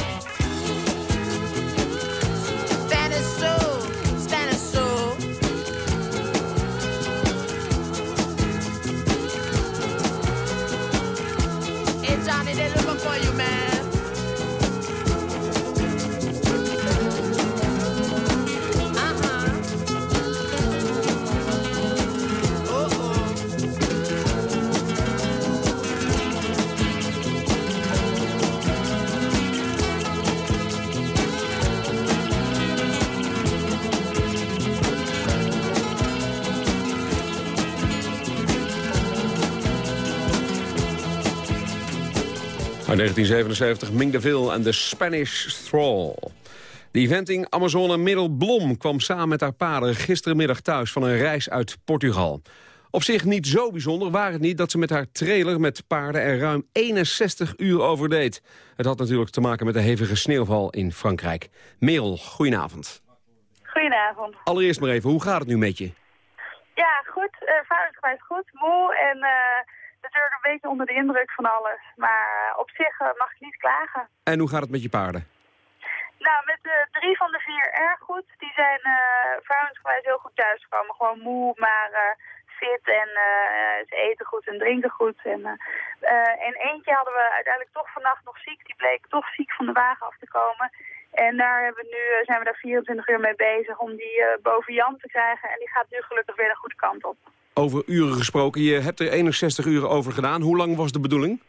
1977 Ming DeVille en de Spanish Thrall. De eventing Amazone Middelblom kwam samen met haar paarden gistermiddag thuis van een reis uit Portugal. Op zich niet zo bijzonder waar het niet dat ze met haar trailer met paarden er ruim 61 uur over deed. Het had natuurlijk te maken met de hevige sneeuwval in Frankrijk. Merel, goedenavond. Goedenavond. Allereerst maar even, hoe gaat het nu met je? Ja, goed. Uh, goed. Moe en eh, natuurlijk een beetje onder de indruk van alles. Maar op zich eh, mag ik niet klagen. En hoe gaat het met je paarden? Nou, met de drie van de vier erg goed. Die zijn uh, verhoudingsgewijs heel goed thuisgekomen. Gewoon moe, maar eh, fit en ze eten goed en drinken goed. En, en eentje hadden we uiteindelijk toch vannacht nog ziek. Die bleek toch ziek van de wagen af te komen. En daar hebben we nu, zijn we daar 24 uur mee bezig om die boven Jan te krijgen. En die gaat nu gelukkig weer de goede kant op. Over uren gesproken, je hebt er 61 uur over gedaan. Hoe lang was de bedoeling?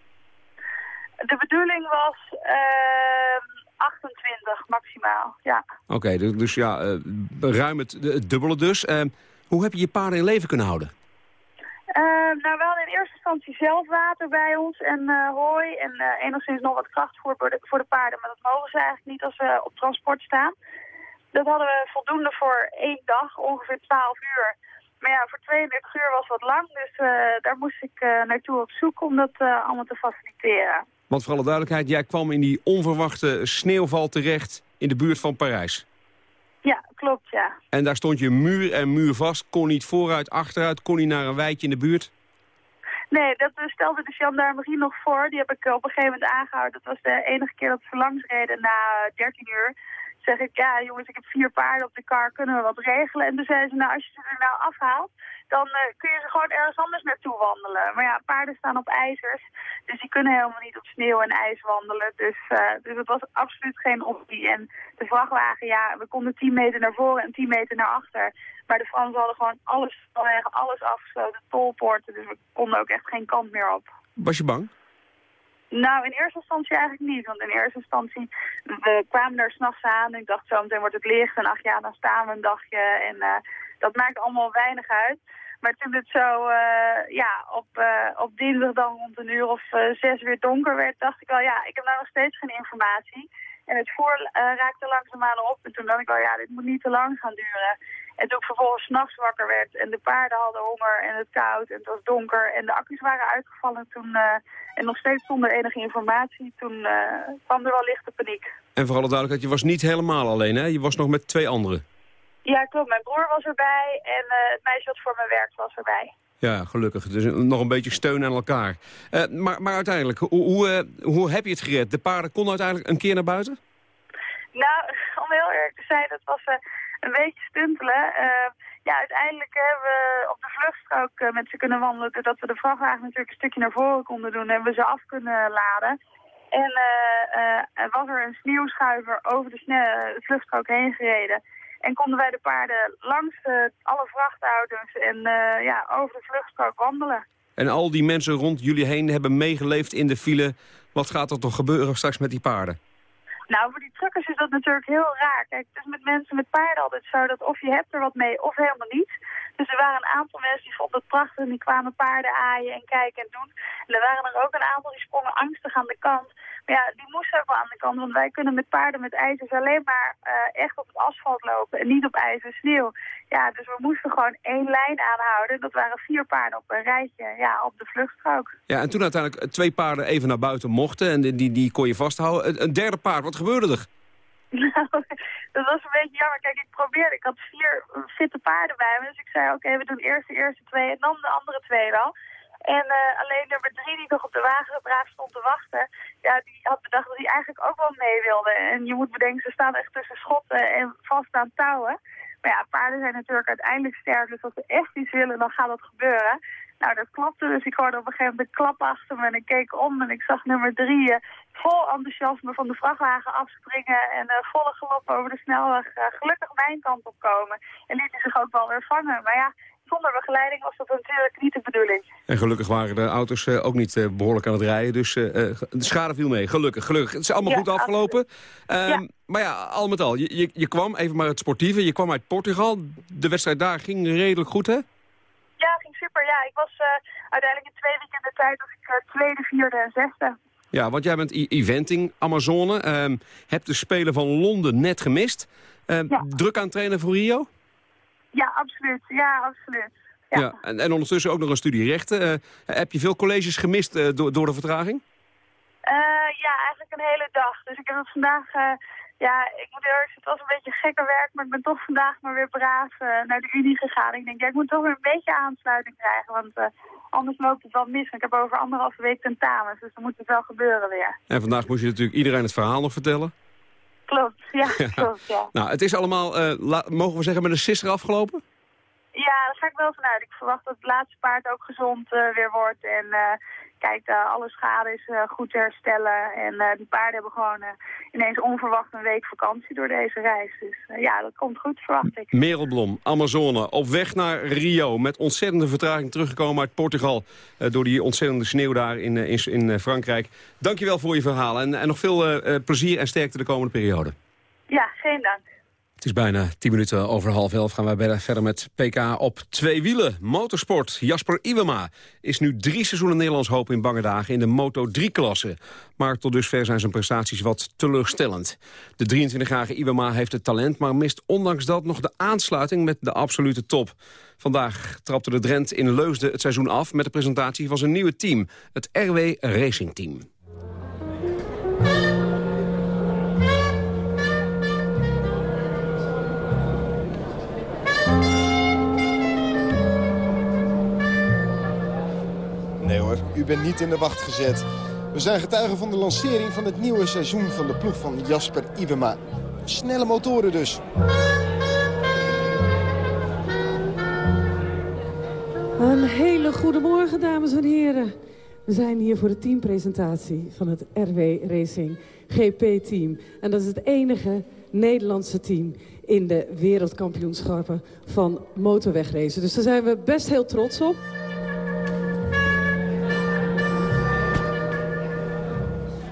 De bedoeling was eh, 28 maximaal, ja. Oké, dus- dus ja, eh, ruim het, het dubbele dus. Eh, hoe heb je je paarden in leven kunnen houden? Uh, nou, we hadden in eerste instantie zelf water bij ons en uh, hooi en uh, enigszins nog wat krachtvoer voor de, voor de paarden. Maar dat mogen ze eigenlijk niet als we op transport staan. Dat hadden we voldoende voor één dag, ongeveer 12 uur. Maar ja, voor 32 uur was wat lang, dus daar moest ik naartoe op zoek om dat allemaal te faciliteren. Want voor alle duidelijkheid, jij kwam in die onverwachte sneeuwval terecht in de buurt van Parijs. Ja, klopt, ja. En daar stond je muur en muur vast, kon niet vooruit, achteruit, kon niet naar een wijtje in de buurt? Nee, dat stelde de gendarmerie nog voor. Die heb ik op een gegeven moment aangehouden. Dat was de enige keer dat ze langs reden na 13 uur zeg ik, ja jongens, ik heb vier paarden op de kar, kunnen we wat regelen? En toen zeiden ze, nou als je ze er nou afhaalt, dan uh, kun je ze gewoon ergens anders naartoe wandelen. Maar ja, paarden staan op ijzers, dus die kunnen helemaal niet op sneeuw en ijs wandelen. Dus, uh, dus het was absoluut geen optie. En de vrachtwagen, ja, we konden 10 meter naar voren en 10 meter naar achter. Maar de Fransen hadden gewoon alles, alles afgesloten, tolpoorten, dus we konden ook echt geen kant meer op. Was je bang? Nou, in eerste instantie eigenlijk niet. Want in eerste instantie, we kwamen er s'nachts aan en ik dacht zo meteen wordt het licht. En ach ja, dan staan we een dagje en uh, dat maakt allemaal weinig uit. Maar toen het zo uh, ja, op, uh, op dinsdag dan rond een uur of zes weer donker werd, dacht ik wel, ja, ik heb nou nog steeds geen informatie. En het voor raakte langzaamaan op en toen dacht ik wel, ja, dit moet niet te lang gaan duren. En toen ik vervolgens s'nachts wakker werd en de paarden hadden honger en het koud en het was donker en de accu's waren uitgevallen toen, uh, en nog steeds zonder enige informatie, toen uh, kwam er wel lichte paniek. En voor alle duidelijkheid, je was niet helemaal alleen hè? Je was nog met twee anderen. Ja, klopt. Mijn broer was erbij en uh, het meisje wat voor mijn werk was erbij. Ja, gelukkig. Dus nog een beetje steun aan elkaar. maar, maar uiteindelijk, hoe, hoe, hoe heb je het gered? De paarden konden uiteindelijk een keer naar buiten? Nou, om heel eerlijk te zijn, dat was een beetje stuntelen. Uh, ja, uiteindelijk hebben we op de vluchtstrook uh, met ze kunnen wandelen... doordat we de vrachtwagen natuurlijk een stukje naar voren konden doen... hebben we ze af kunnen laden. En er was er een sneeuwschuiver over de, de vluchtstrook heen gereden... En konden wij de paarden langs alle vrachtauto's en ja, over de vluchtstrook wandelen. En al die mensen rond jullie heen hebben meegeleefd in de file. Wat gaat er toch gebeuren straks met die paarden? Nou, voor die truckers is dat natuurlijk heel raar. Kijk, het is met mensen met paarden altijd zo dat of je hebt er wat mee of helemaal niet. Dus er waren een aantal mensen die vonden het prachtig en die kwamen paarden aaien en kijken en doen. En er waren er ook een aantal die sprongen angstig aan de kant. Ja, die moesten ook wel aan de kant, want wij kunnen met paarden met ijzers alleen maar uh, echt op het asfalt lopen en niet op ijs en sneeuw. Ja, dus we moesten gewoon één lijn aanhouden. Dat waren vier paarden op een rijtje, ja, op de vluchtstrook. Ja, en toen uiteindelijk twee paarden even naar buiten mochten en die, die, die kon je vasthouden. Een derde paard, wat gebeurde er? Nou, dat was een beetje jammer. Kijk, ik probeerde. Ik had vier fitte paarden bij me. Dus ik zei, oké, we doen eerst de eerste twee en dan de andere twee wel. En uh, alleen nummer drie die nog op de wagen stond te wachten, ja, die had bedacht dat hij eigenlijk ook wel mee wilde. En je moet bedenken, ze staan echt tussen schotten en vast aan touwen. Maar ja, paarden zijn natuurlijk uiteindelijk sterk, dus als ze echt iets willen, dan gaat dat gebeuren. Nou, dat klopte, dus ik hoorde op een gegeven moment klap achter me en ik keek om en ik zag nummer drie uh, vol enthousiasme van de vrachtwagen afspringen en uh, volle galop over de snelweg gelukkig mijn kant op komen. En liet hij zich ook wel weer vangen. Maar ja, zonder begeleiding was dat natuurlijk niet de bedoeling. En gelukkig waren de auto's uh, ook niet uh, behoorlijk aan het rijden. Dus uh, de schade viel mee. Gelukkig, gelukkig. Het is allemaal ja, goed afgelopen. Ja. Maar ja, al met al. Je, je, je, kwam, even maar het sportieve, je kwam uit Portugal. De wedstrijd daar ging redelijk goed, hè? Ja, ging super. Ja, ik was uiteindelijk in twee weken de tijd was ik tweede, vierde en zesde. Ja, want jij bent eventing Amazone. Um, hebt de Spelen van Londen net gemist. Um, ja. Druk aan het trainen voor Rio? Ja, absoluut. Ja, absoluut. Ja. ja en, en, ondertussen ook nog een studie rechten. Uh, heb je veel colleges gemist uh, door, door de vertraging? Uh, ja, eigenlijk een hele dag. Dus ik heb het vandaag... ja, ik moet eerlijk het was een beetje gekke werk, maar ik ben toch vandaag maar weer braaf naar de Unie gegaan. Ik denk, ja, ik moet toch weer een beetje aansluiting krijgen, want anders loopt het wel mis. Ik heb over anderhalve week tentamens, dus dan moet het wel gebeuren weer. En vandaag moest je natuurlijk iedereen het verhaal nog vertellen. Klopt, ja, klopt, ja. Nou, het is allemaal, uh, mogen we zeggen, met een sisser afgelopen? Ja, daar ga ik wel vanuit. Ik verwacht dat het laatste paard ook gezond uh, weer wordt. En uh, kijk, alle schade is goed te herstellen. En die paarden hebben gewoon ineens onverwacht een week vakantie door deze reis. Dus ja, dat komt goed, verwacht ik. Merel Blom, Amazone, op weg naar Rio. Met ontzettende vertraging teruggekomen uit Portugal. door die ontzettende sneeuw daar in, in, in Frankrijk. Dankjewel voor je verhaal. En, en nog veel plezier en sterkte de komende periode. Ja, geen dank. Het is bijna 10 minuten over half elf. Gaan wij verder met PK op twee wielen. Motorsport. Jasper Iwema is nu drie seizoenen Nederlands hoop in bange dagen in de Moto 3-klasse. Maar tot dusver zijn zijn prestaties wat teleurstellend. De 23-jarige Iwema heeft het talent, maar mist ondanks dat nog de aansluiting met de absolute top. Vandaag trapte de Drent in Leusden het seizoen af met de presentatie van zijn nieuwe team, het RW Racing Team. U bent niet in de wacht gezet. We zijn getuigen van de lancering van het nieuwe seizoen van de ploeg van Jasper Iwema. Snelle motoren dus. Een hele goede morgen, dames en heren. We zijn hier voor de teampresentatie van het RW Racing GP-team. En dat is het enige Nederlandse team in de wereldkampioenschappen van motorwegracen. Dus daar zijn we best heel trots op.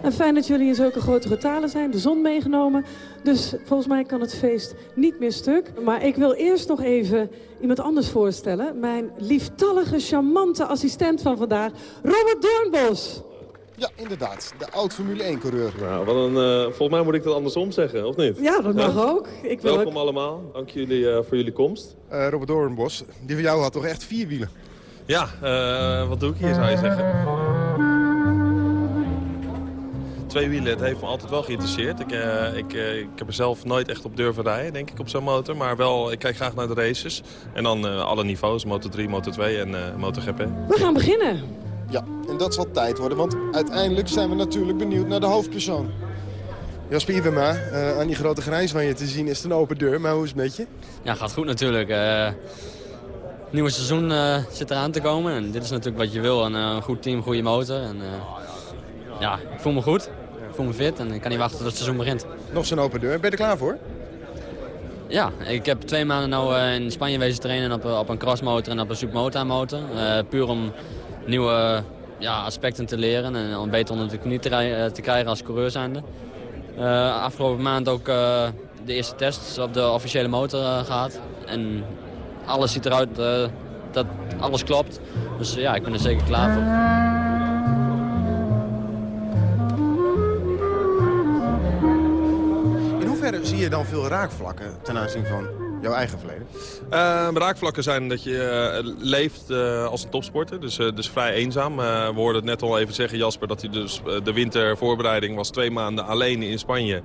En fijn dat jullie in zulke grote getalen zijn. De zon meegenomen. Dus volgens mij kan het feest niet meer stuk. Maar ik wil eerst nog even iemand anders voorstellen. Mijn lieftallige, charmante assistent van vandaag, Robert Doornbos. Ja, inderdaad. De oud-Formule 1-coureur. Nou, wat een, uh, volgens mij moet ik dat andersom zeggen, of niet? Ja, dat mag ook. Ik wil Welkom allemaal. Dank jullie uh, voor jullie komst. Uh, Robert Doornbos, die van jou had toch echt vier wielen? Ja, wat doe ik hier zou je zeggen? Twee wielen, het heeft me altijd wel geïnteresseerd. Ik, uh, ik, uh, ik heb er zelf nooit echt op durven rijden, denk ik, op zo'n motor. Maar wel, ik kijk graag naar de races. En dan uh, alle niveaus, Moto 3, Moto 2 en MotoGP. We gaan beginnen. Ja, en dat zal tijd worden, want uiteindelijk zijn we natuurlijk benieuwd naar de hoofdpersoon. Jasper Iwema, aan die grote grijs van je te zien is het een open deur, maar hoe is het met je? Ja, gaat goed natuurlijk. Het nieuwe seizoen zit eraan te komen en dit is natuurlijk wat je wil. Een, een goed team, goede motor. En, ja, ik voel me goed. Ik voel me fit en ik kan niet wachten tot het seizoen begint. Nog zo'n open deur. Ben je er klaar voor? Ja, ik heb twee maanden nou in Spanje wezen trainen op, op een crossmotor en op een supermotor motor. Uh, puur om nieuwe ja, aspecten te leren en om beter onder de knie te, te krijgen als coureur zijnde. Uh, afgelopen maand ook uh, de eerste tests op de officiële motor gehad. En alles ziet eruit dat alles klopt. Dus ja, ik ben er zeker klaar voor. Dan veel raakvlakken ten aanzien van jouw eigen verleden? Uh, raakvlakken zijn dat je uh, leeft uh, als een topsporter, dus, dus vrij eenzaam. we hoorden het net al even zeggen, Jasper, dat hij dus de wintervoorbereiding was twee maanden alleen in Spanje.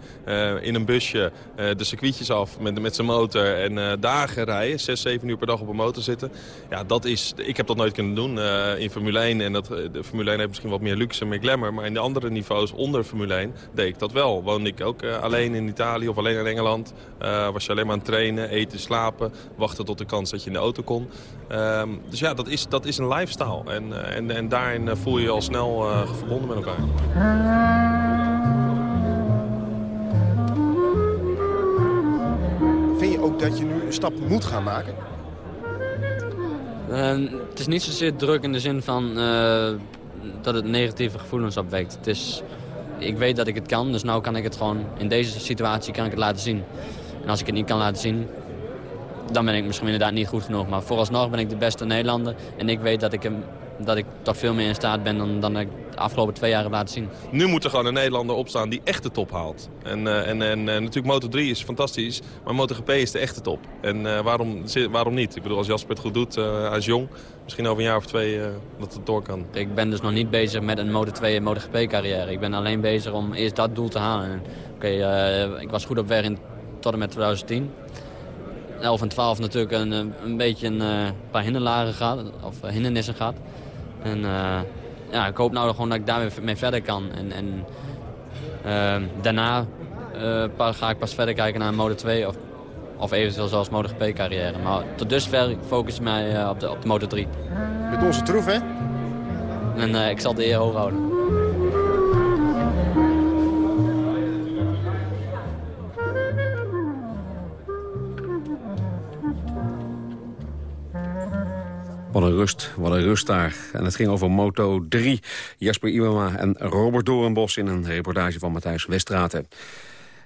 in een busje, de circuitjes af met, met zijn motor en dagen rijden. Zes, zeven uur per dag op een motor zitten. Ja, dat is, ik heb dat nooit kunnen doen in Formule 1. En dat, de Formule 1 heeft misschien wat meer luxe en meer glamour. Maar in de andere niveaus onder Formule 1 deed ik dat wel. Woonde ik ook alleen in Italië of alleen in Engeland. was je alleen maar aan het trainen, eten, slapen, wachten tot de kans dat je in de auto kon. Um, dus ja, dat is, dat is een lifestyle. En, uh, en, en daarin uh, voel je je al snel uh, verbonden met elkaar. Vind je ook dat je nu een stap moet gaan maken? Uh, het is niet zozeer druk in de zin van dat het negatieve gevoelens opwekt. Het is, ik weet dat ik het kan, dus nu kan ik het gewoon... In deze situatie kan ik het laten zien. En als ik het niet kan laten zien, dan ben ik misschien inderdaad niet goed genoeg. Maar vooralsnog ben ik de beste Nederlander. En ik weet dat ik, hem, dat ik toch veel meer in staat ben dan, dan ik de afgelopen twee jaar heb laten zien. Nu moet er gewoon een Nederlander opstaan die echt de top haalt. En, uh, en, en uh, natuurlijk Moto3 is fantastisch, maar MotoGP is de echte top. En uh, waarom, waarom niet? Ik bedoel, als Jasper het goed doet, hij is jong. Misschien over een jaar of twee dat het door kan. Ik ben dus nog niet bezig met een Moto2 en MotoGP carrière. Ik ben alleen bezig om eerst dat doel te halen. Oké, okay, ik was goed op weg in, tot en met 2010. 11 en 12 natuurlijk een, een beetje een uh, paar hinderlagen gaat, of hindernissen gaat. En uh, ja, ik hoop nou gewoon dat ik daar weer mee verder kan. En, en uh, daarna ga ik pas verder kijken naar Moto 2 of, of eventueel zelfs MotoGP carrière. Maar tot dusver focus ik mij op, de, op de Moto 3. Met onze troef, hè? En ik zal de eer hoog houden. Wat een rust, wat een rust daar. En het ging over Moto 3. Jasper Iwema en Robert Doornbos in een reportage van Matthijs Westraten.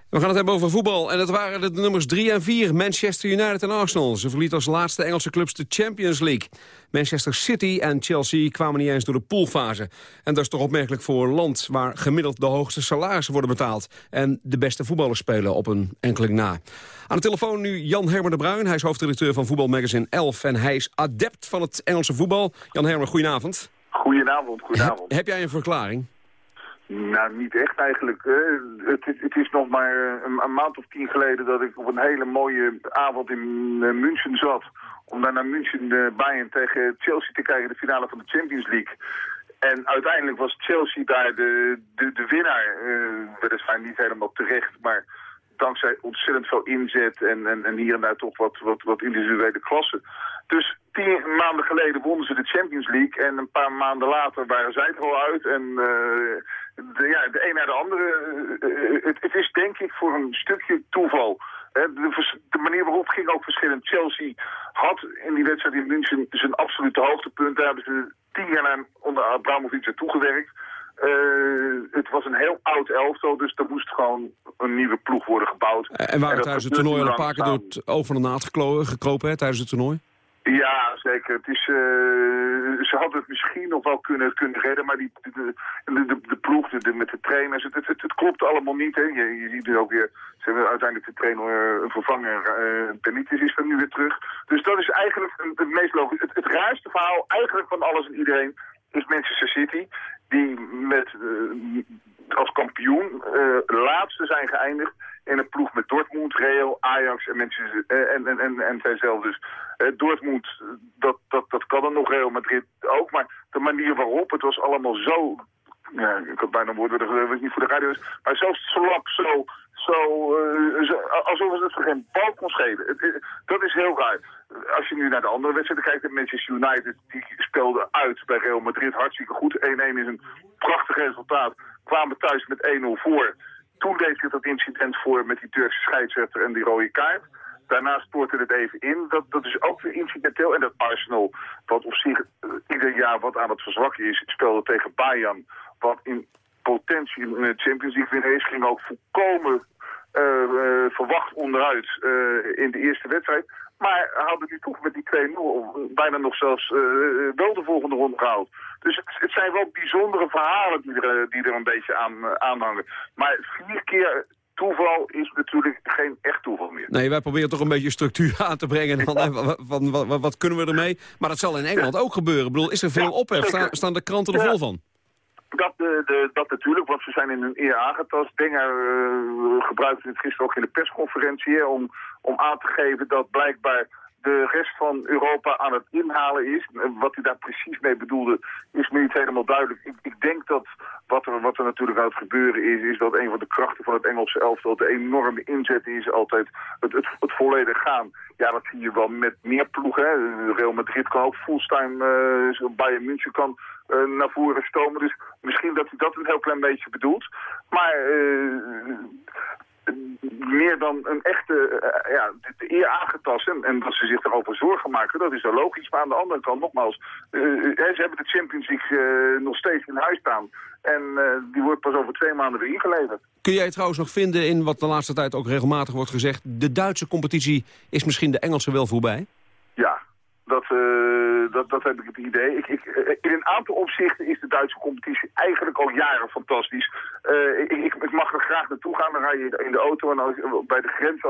We gaan het hebben over voetbal. En dat waren de nummers 3 en 4, Manchester United en Arsenal. Ze verlieten als laatste Engelse clubs de Champions League. Manchester City en Chelsea kwamen niet eens door de poolfase. En dat is toch opmerkelijk voor een land waar gemiddeld de hoogste salarissen worden betaald. En de beste voetballers spelen op een enkeling na. Aan de telefoon nu Jan Hermer de Bruin. Hij is hoofdredacteur van voetbalmagazine 11 en hij is adept van het Engelse voetbal. Jan Hermer, goedenavond. Goedenavond, goedenavond. Heb, heb jij een verklaring? Nou, niet echt eigenlijk. het, is, het, is nog maar een, een, maand of tien geleden dat ik op een hele mooie avond in uh, München zat. Om daar naar München uh, Bayern tegen Chelsea te kijken, de finale van de Champions League. En uiteindelijk was Chelsea daar de, de, de winnaar. Weliswaar niet helemaal terecht, maar dankzij ontzettend veel inzet en, en, en hier en daar toch wat, wat, wat individuele klassen. Dus tien maanden geleden wonnen ze de Champions League en een paar maanden later waren zij er al uit. En uh, de, ja, de een naar de andere. Uh, het, is denk ik voor een stukje toeval. De, de, manier waarop ging ook verschillend. Chelsea had in die wedstrijd in München zijn absolute hoogtepunt. Daar hebben ze tien jaar aan onder Abramovic naartoe gewerkt. Uh, het was een heel oud elftal, dus er moest gewoon een nieuwe ploeg worden gebouwd. En waren tijdens het toernooi al een paar keer door het over de naad gekropen hè, tijdens het toernooi? Ja, zeker. Het is, uh, ze hadden het misschien nog wel kunnen, kunnen redden, maar die, de, de, de, de ploeg de, met de trainers, het, het, het, klopt allemaal niet. Hè. Je, je ziet er ook weer, ze hebben uiteindelijk de trainer, een vervanger, uh, Benitez is er nu weer terug. Dus dat is eigenlijk het, meest logisch. Het, het raarste verhaal eigenlijk van alles en iedereen is Manchester City die met, uh, als kampioen uh, laatste zijn geëindigd in een ploeg met Dortmund, Real, Ajax en, Manchester, uh, en, en, en, en zijzelf dus. Dortmund, dat, dat, dat kan er nog, Real Madrid ook, maar de manier waarop, het was allemaal zo ja, ik had bijna dat ik niet voor de radio is. Maar zo slap, zo, zo, uh, zo alsof het geen bal kon dat is heel raar. Als je nu naar de andere wedstrijden kijkt, Manchester United, die speelde uit bij Real Madrid hartstikke goed. 1-1 is een prachtig resultaat. Kwamen thuis met 1-0 voor. Toen deed zich dat incident voor met die Turkse scheidsrechter en die rode kaart. Daarna spoort het even in. Dat, dat is ook weer incidenteel. En dat Arsenal, wat op zich uh, ieder jaar wat aan het verzwakken is, speelde tegen Bayern. Wat in potentie in de Champions League winnen is, ging ook volkomen uh, uh, verwacht onderuit in de eerste wedstrijd. Maar hadden die toch met die 2-0 bijna nog zelfs wel de volgende ronde gehaald. Dus het, het, zijn wel bijzondere verhalen die er, die er een beetje aan aanhangen. Maar vier keer toeval is natuurlijk geen echt toeval meer. Nee, wij proberen toch een beetje structuur aan te brengen. Van, van, wat, wat, kunnen we ermee? Maar dat zal in Engeland ook gebeuren. Ik bedoel, is er veel ja, ophef? Staan, staan de kranten er vol van? Dat, de, de, dat natuurlijk, want ze zijn in hun eer aangetast. Denger uh, gebruikte het gisteren ook in de persconferentie... om, om aan te geven dat blijkbaar de rest van Europa aan het inhalen is. Wat hij daar precies mee bedoelde is me niet helemaal duidelijk. Ik, ik denk dat wat er, wat er natuurlijk aan het gebeuren is... is dat een van de krachten van het Engelse elftal... de enorme inzet is altijd het, het, volledig gaan. Ja, dat zie je wel met meer ploegen. Hè. Real Madrid kan ook fulltime... Uh, Bayern München kan naar voren stomen. Dus misschien dat hij dat een heel klein beetje bedoelt. Maar... Uh, meer dan een echte uh, ja, eer aangetast. En, en, dat ze zich daarover zorgen maken, dat is wel logisch. Maar aan de andere kant, nogmaals, ze hebben de Champions League nog steeds in huis staan. En die wordt pas over twee maanden weer ingeleverd. Kun jij trouwens nog vinden in wat de laatste tijd ook regelmatig wordt gezegd... de Duitse competitie is misschien de Engelse wel voorbij? Dat, uh, dat, dat heb ik het idee. Ik, ik, in een aantal opzichten is de Duitse competitie eigenlijk al jaren fantastisch. Uh, ik, ik, mag er graag naartoe gaan. Dan rij je in de auto en bij de grens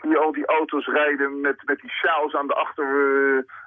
zie je al die auto's rijden met, met die sjaals aan de achter,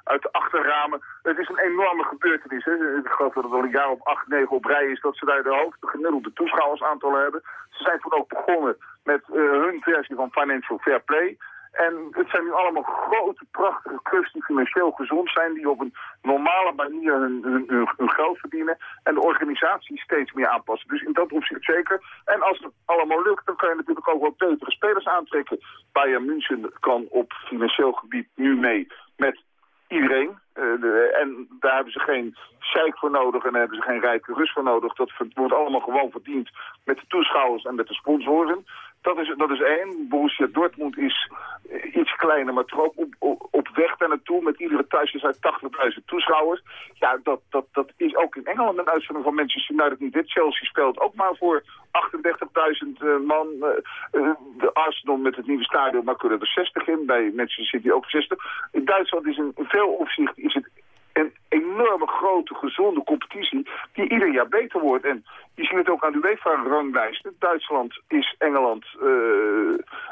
uit de achterramen. Het is een enorme gebeurtenis. Hè. Ik geloof dat het al een jaar of acht, negen op rij is dat ze daar de hoogste gemiddelde toeschouwersaantal hebben. Ze zijn toen ook begonnen met hun versie van Financial Fair Play. En het zijn nu allemaal grote, prachtige clubs die financieel gezond zijn, die op een normale manier hun, hun, hun, geld verdienen en de organisatie steeds meer aanpassen. Dus in dat opzicht zeker. En als het allemaal lukt, dan kan je natuurlijk ook wel betere spelers aantrekken. Bayern München kan op financieel gebied nu mee met iedereen. Uh, de, en daar hebben ze geen sheik voor nodig en daar hebben ze geen rijke rust voor nodig. Dat wordt allemaal gewoon verdiend met de toeschouwers en met de sponsoren. Dat is, dat is één. Borussia Dortmund is eh, iets kleiner, maar toch op, op, weg daar naartoe. Met iedere thuiswedstrijd 80.000 toeschouwers. Ja, dat, dat, dat is ook in Engeland een uitzending van Manchester United niet. Dit Chelsea speelt ook maar voor 38.000 uh, man. Uh, de Arsenal met het nieuwe stadion, maar kunnen er 60 in. Bij Manchester City ook 60. In Duitsland is in veel opzicht is het een enorme grote, gezonde competitie die ieder jaar beter wordt. En je ziet het ook aan de UEFA-ranglijsten. Duitsland is Engeland uh,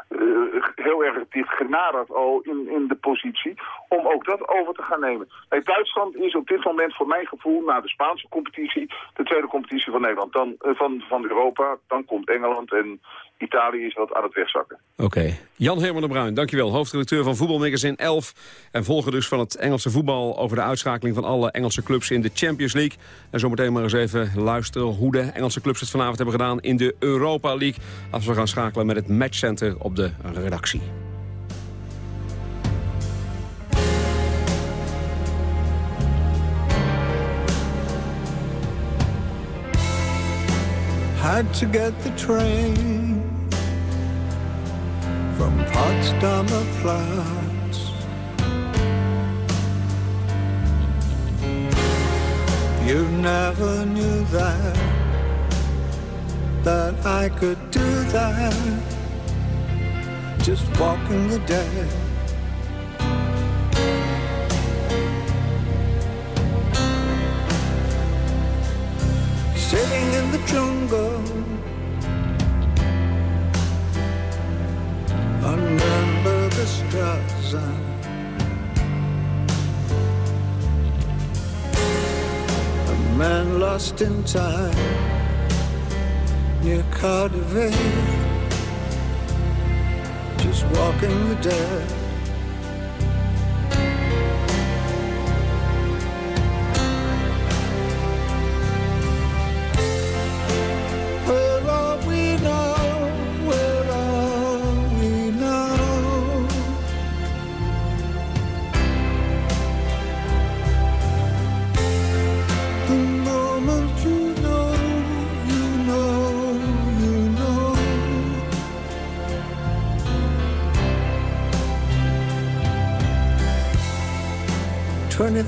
uh, heel erg dicht genaderd al in, in de positie om ook dat over te gaan nemen. Duitsland is op dit moment voor mijn gevoel na de Spaanse competitie de tweede competitie van Nederland. Dan, uh, van, van Europa, dan komt Engeland en Italië is wat aan het wegzakken. Oké. Okay. Jan Herman de Bruin, dankjewel. Hoofdredacteur van Voetbalmagazine 11. En volger dus van het Engelse voetbal over de uitschakeling van alle Engelse clubs in de Champions League. En zometeen maar eens even luisteren hoe de Engelse clubs het vanavond hebben gedaan in de Europa League. Als we gaan schakelen met het matchcenter op de redactie. Had to get the train from Potsdamer Platz. You never knew that, that I could do that, just walking the dead. Sitting in the jungle under the stars. A man lost in time near Cardiff, just walking the dead.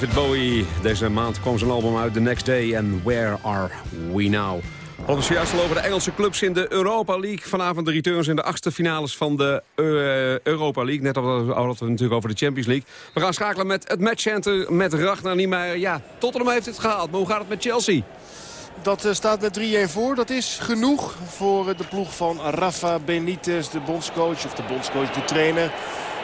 David Bowie. Deze maand kwam zijn album uit The Next Day en Where Are We Now? Hadden we juist over de Engelse clubs in de Europa League. Vanavond de returns in de achtste finales van de uh, Europa League. Net hadden we het natuurlijk over de Champions League. We gaan schakelen met het matchcenter met Ragnar Niemeyer. Ja, Tottenham heeft het gehaald, maar hoe gaat het met Chelsea? Dat eh, staat met 3-1 voor. Dat is genoeg voor eh, de ploeg van Rafa Benitez, de bondscoach. Of de bondscoach, de trainer.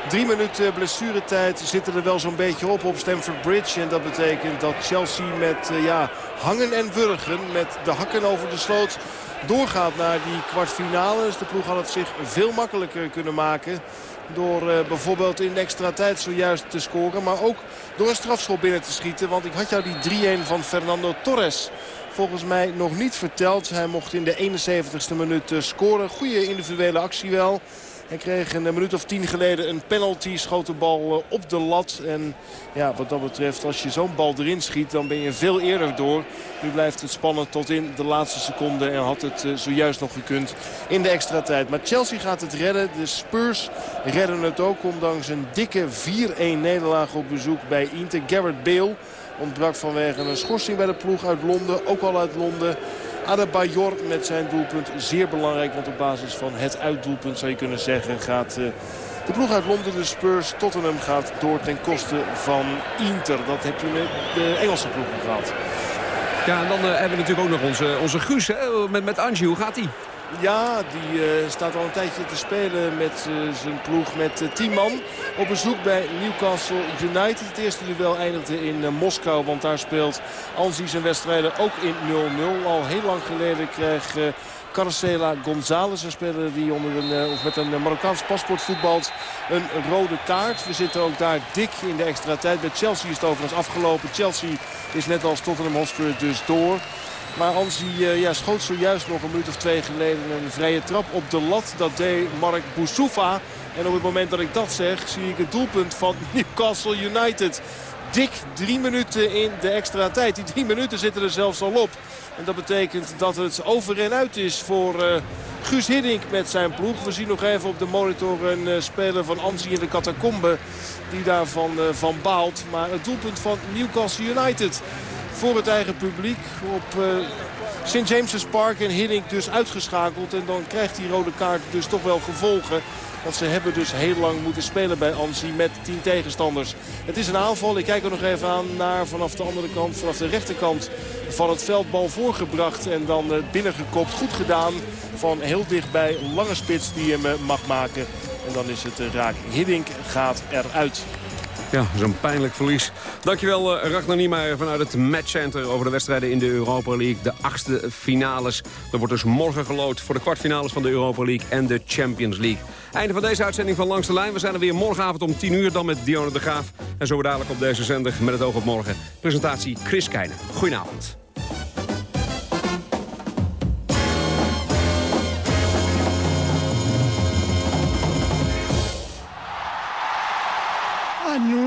Drie minuten blessuretijd zitten er wel zo'n beetje op op Stamford Bridge. En dat betekent dat Chelsea met uh, ja, hangen en wurgen, met de hakken over de sloot... doorgaat naar die kwartfinale. Dus de ploeg had het zich veel makkelijker kunnen maken... Door uh, bijvoorbeeld in extra tijd zojuist te scoren. Maar ook door een strafschop binnen te schieten. Want ik had jou die 3-1 van Fernando Torres volgens mij nog niet verteld. Hij mocht in de 71ste minuut uh, scoren. Goede individuele actie wel. Hij kreeg een minuut of tien geleden een penalty. Schoot de bal op de lat. En ja, wat dat betreft, als je zo'n bal erin schiet, dan ben je veel eerder door. Nu blijft het spannend tot in de laatste seconde. En had het zojuist nog gekund in de extra tijd. Maar Chelsea gaat het redden. De Spurs redden het ook. Ondanks een dikke 4-1 nederlaag op bezoek bij Inter. Garrett Bale ontbrak vanwege een schorsing bij de ploeg uit Londen. Ook al uit Londen. Adebayor met zijn doelpunt zeer belangrijk. Want op basis van het uitdoelpunt zou je kunnen zeggen gaat uh, de ploeg uit Londen, de Spurs, Tottenham gaat door ten koste van Inter. Dat heb je met de Engelse ploeg gehad. Ja, en dan uh, hebben we natuurlijk ook nog onze, onze Guus hè? met, met Angie. Hoe gaat die? Ja, die uh, staat al een tijdje te spelen met uh, zijn ploeg met uh, 10 man. Op bezoek bij Newcastle United. Het eerste duel eindigde in Moskou, want daar speelt Anzi zijn wedstrijden ook in 0-0. Al heel lang geleden kreeg Carcela González, een speler die onder een, of met een Marokkaans paspoort voetbalt, een rode kaart. We zitten ook daar dik in de extra tijd. Bij Chelsea is het overigens afgelopen. Chelsea is net als Tottenham Hotspur dus door. Maar Anzi uh, ja, schoot zojuist nog een minuut of twee geleden een vrije trap op de lat. Dat deed Mark Boussoufa. En op het moment dat ik dat zeg, zie ik het doelpunt van Newcastle United. Dik drie minuten in de extra tijd. Die drie minuten zitten er zelfs al op. En dat betekent dat het over en uit is voor uh, Guus Hiddink met zijn ploeg. We zien nog even op de monitor een uh, speler van Anzi in de catacombe die daarvan uh, van baalt. Maar het doelpunt van Newcastle United voor het eigen publiek op uh, St. James's Park. En Hiddink dus uitgeschakeld. En dan krijgt die rode kaart dus toch wel gevolgen. Want ze hebben dus heel lang moeten spelen bij Ansi met 10 tegenstanders. Het is een aanval. Ik kijk er nog even aan naar vanaf de andere kant, vanaf de rechterkant van het veld. Bal voorgebracht en dan uh, binnengekopt. Goed gedaan van heel dichtbij. Lange spits die hem uh, mag maken. En dan is het raak. Hiddink gaat eruit. Ja, zo'n pijnlijk verlies. Dankjewel uh, Ragnar Niemeyer vanuit het matchcenter over de wedstrijden in de Europa League. De achtste finales. Er wordt dus morgen gelood voor de kwartfinales van de Europa League en de Champions League. Einde van deze uitzending van Langs de Lijn. We zijn er weer morgenavond om 10 uur dan met Dionne de Graaf. En zo dadelijk op deze zender met het oog op morgen. Presentatie Chris Keijnen. Goedenavond.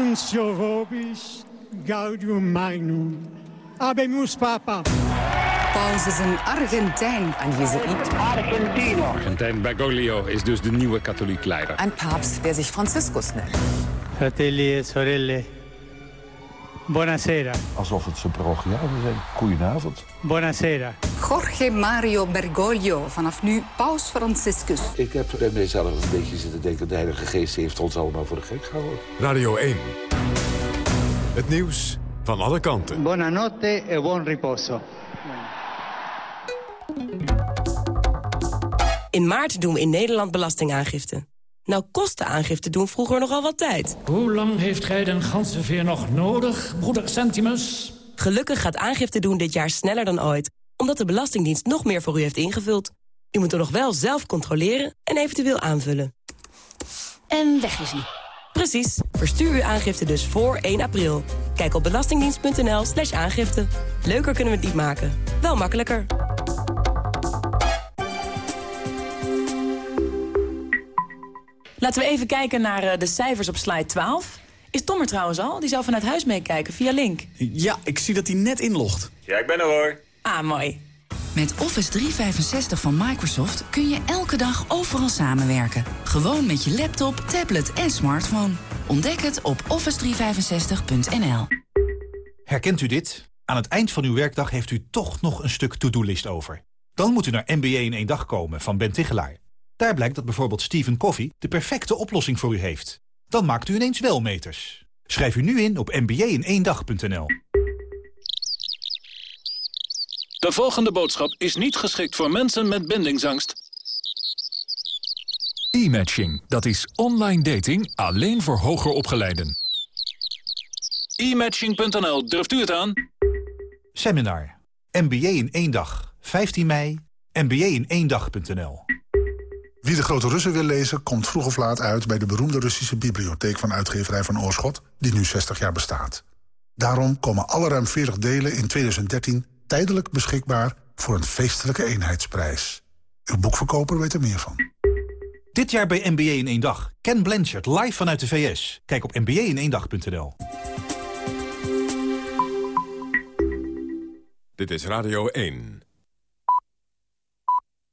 Annuncio vobis gaudium magnum. Abemus papa. Paus is een Argentijn. En Jezuïet. Argentino. Argentijn Bergoglio is dus de nieuwe katholiek leider. Een paus der zich Franciscus nennt. Fratelli e sorelle. Buonasera. Alsof het zijn parochiaal zijn. Goedenavond. Buonasera. Jorge Mario Bergoglio, vanaf nu paus Franciscus. Ik heb bij mezelf een beetje zitten denken... de Heilige Geest heeft ons allemaal voor de gek gehouden. Radio 1. Het nieuws van alle kanten. Buonanotte e buon riposo. In maart doen we in Nederland belastingaangifte. Nou kosten aangifte doen vroeger nogal wat tijd. Hoe lang heeft gij den ganzenveer nog nodig, broeder Centimus? Gelukkig gaat aangifte doen dit jaar sneller dan ooit. Omdat de Belastingdienst nog meer voor u heeft ingevuld. U moet er nog wel zelf controleren en eventueel aanvullen. En weg is hij. Precies. Verstuur uw aangifte dus voor 1 april. Kijk op belastingdienst.nl slash aangifte. Leuker kunnen we het niet maken. Wel makkelijker. Laten we even kijken naar de cijfers op slide 12. Is Tom er trouwens al? Die zou vanuit huis meekijken via Link. Ja, ik zie dat hij net inlogt. Ja, ik ben er hoor. Ah, mooi. Met Office 365 van Microsoft kun je elke dag overal samenwerken. Gewoon met je laptop, tablet en smartphone. Ontdek het op office365.nl. Herkent u dit? Aan het eind van uw werkdag heeft u toch nog een stuk to-do-list over. Dan moet u naar MBA in één dag komen van Ben Tichelaar. Daar blijkt dat bijvoorbeeld Stephen Coffee de perfecte oplossing voor u heeft. Dan maakt u ineens wel meters. Schrijf u nu in op mba-in-één-dag.nl. De volgende boodschap is niet geschikt voor mensen met bindingsangst. E-matching, dat is online dating alleen voor hoger opgeleiden. E-matching.nl, durft u het aan? Seminar. MBA in één dag. 15 mei. MBA in één dag.nl. Wie de Grote Russen wil lezen, komt vroeg of laat uit... bij de beroemde Russische bibliotheek van uitgeverij van Oorschot... die nu 60 jaar bestaat. Daarom komen alle ruim 40 delen in 2013 tijdelijk beschikbaar... voor een feestelijke eenheidsprijs. Uw boekverkoper weet er meer van. Dit jaar bij MBA in één dag. Ken Blanchard live vanuit de VS. Kijk op mba in één dag.nl. Dit is Radio 1.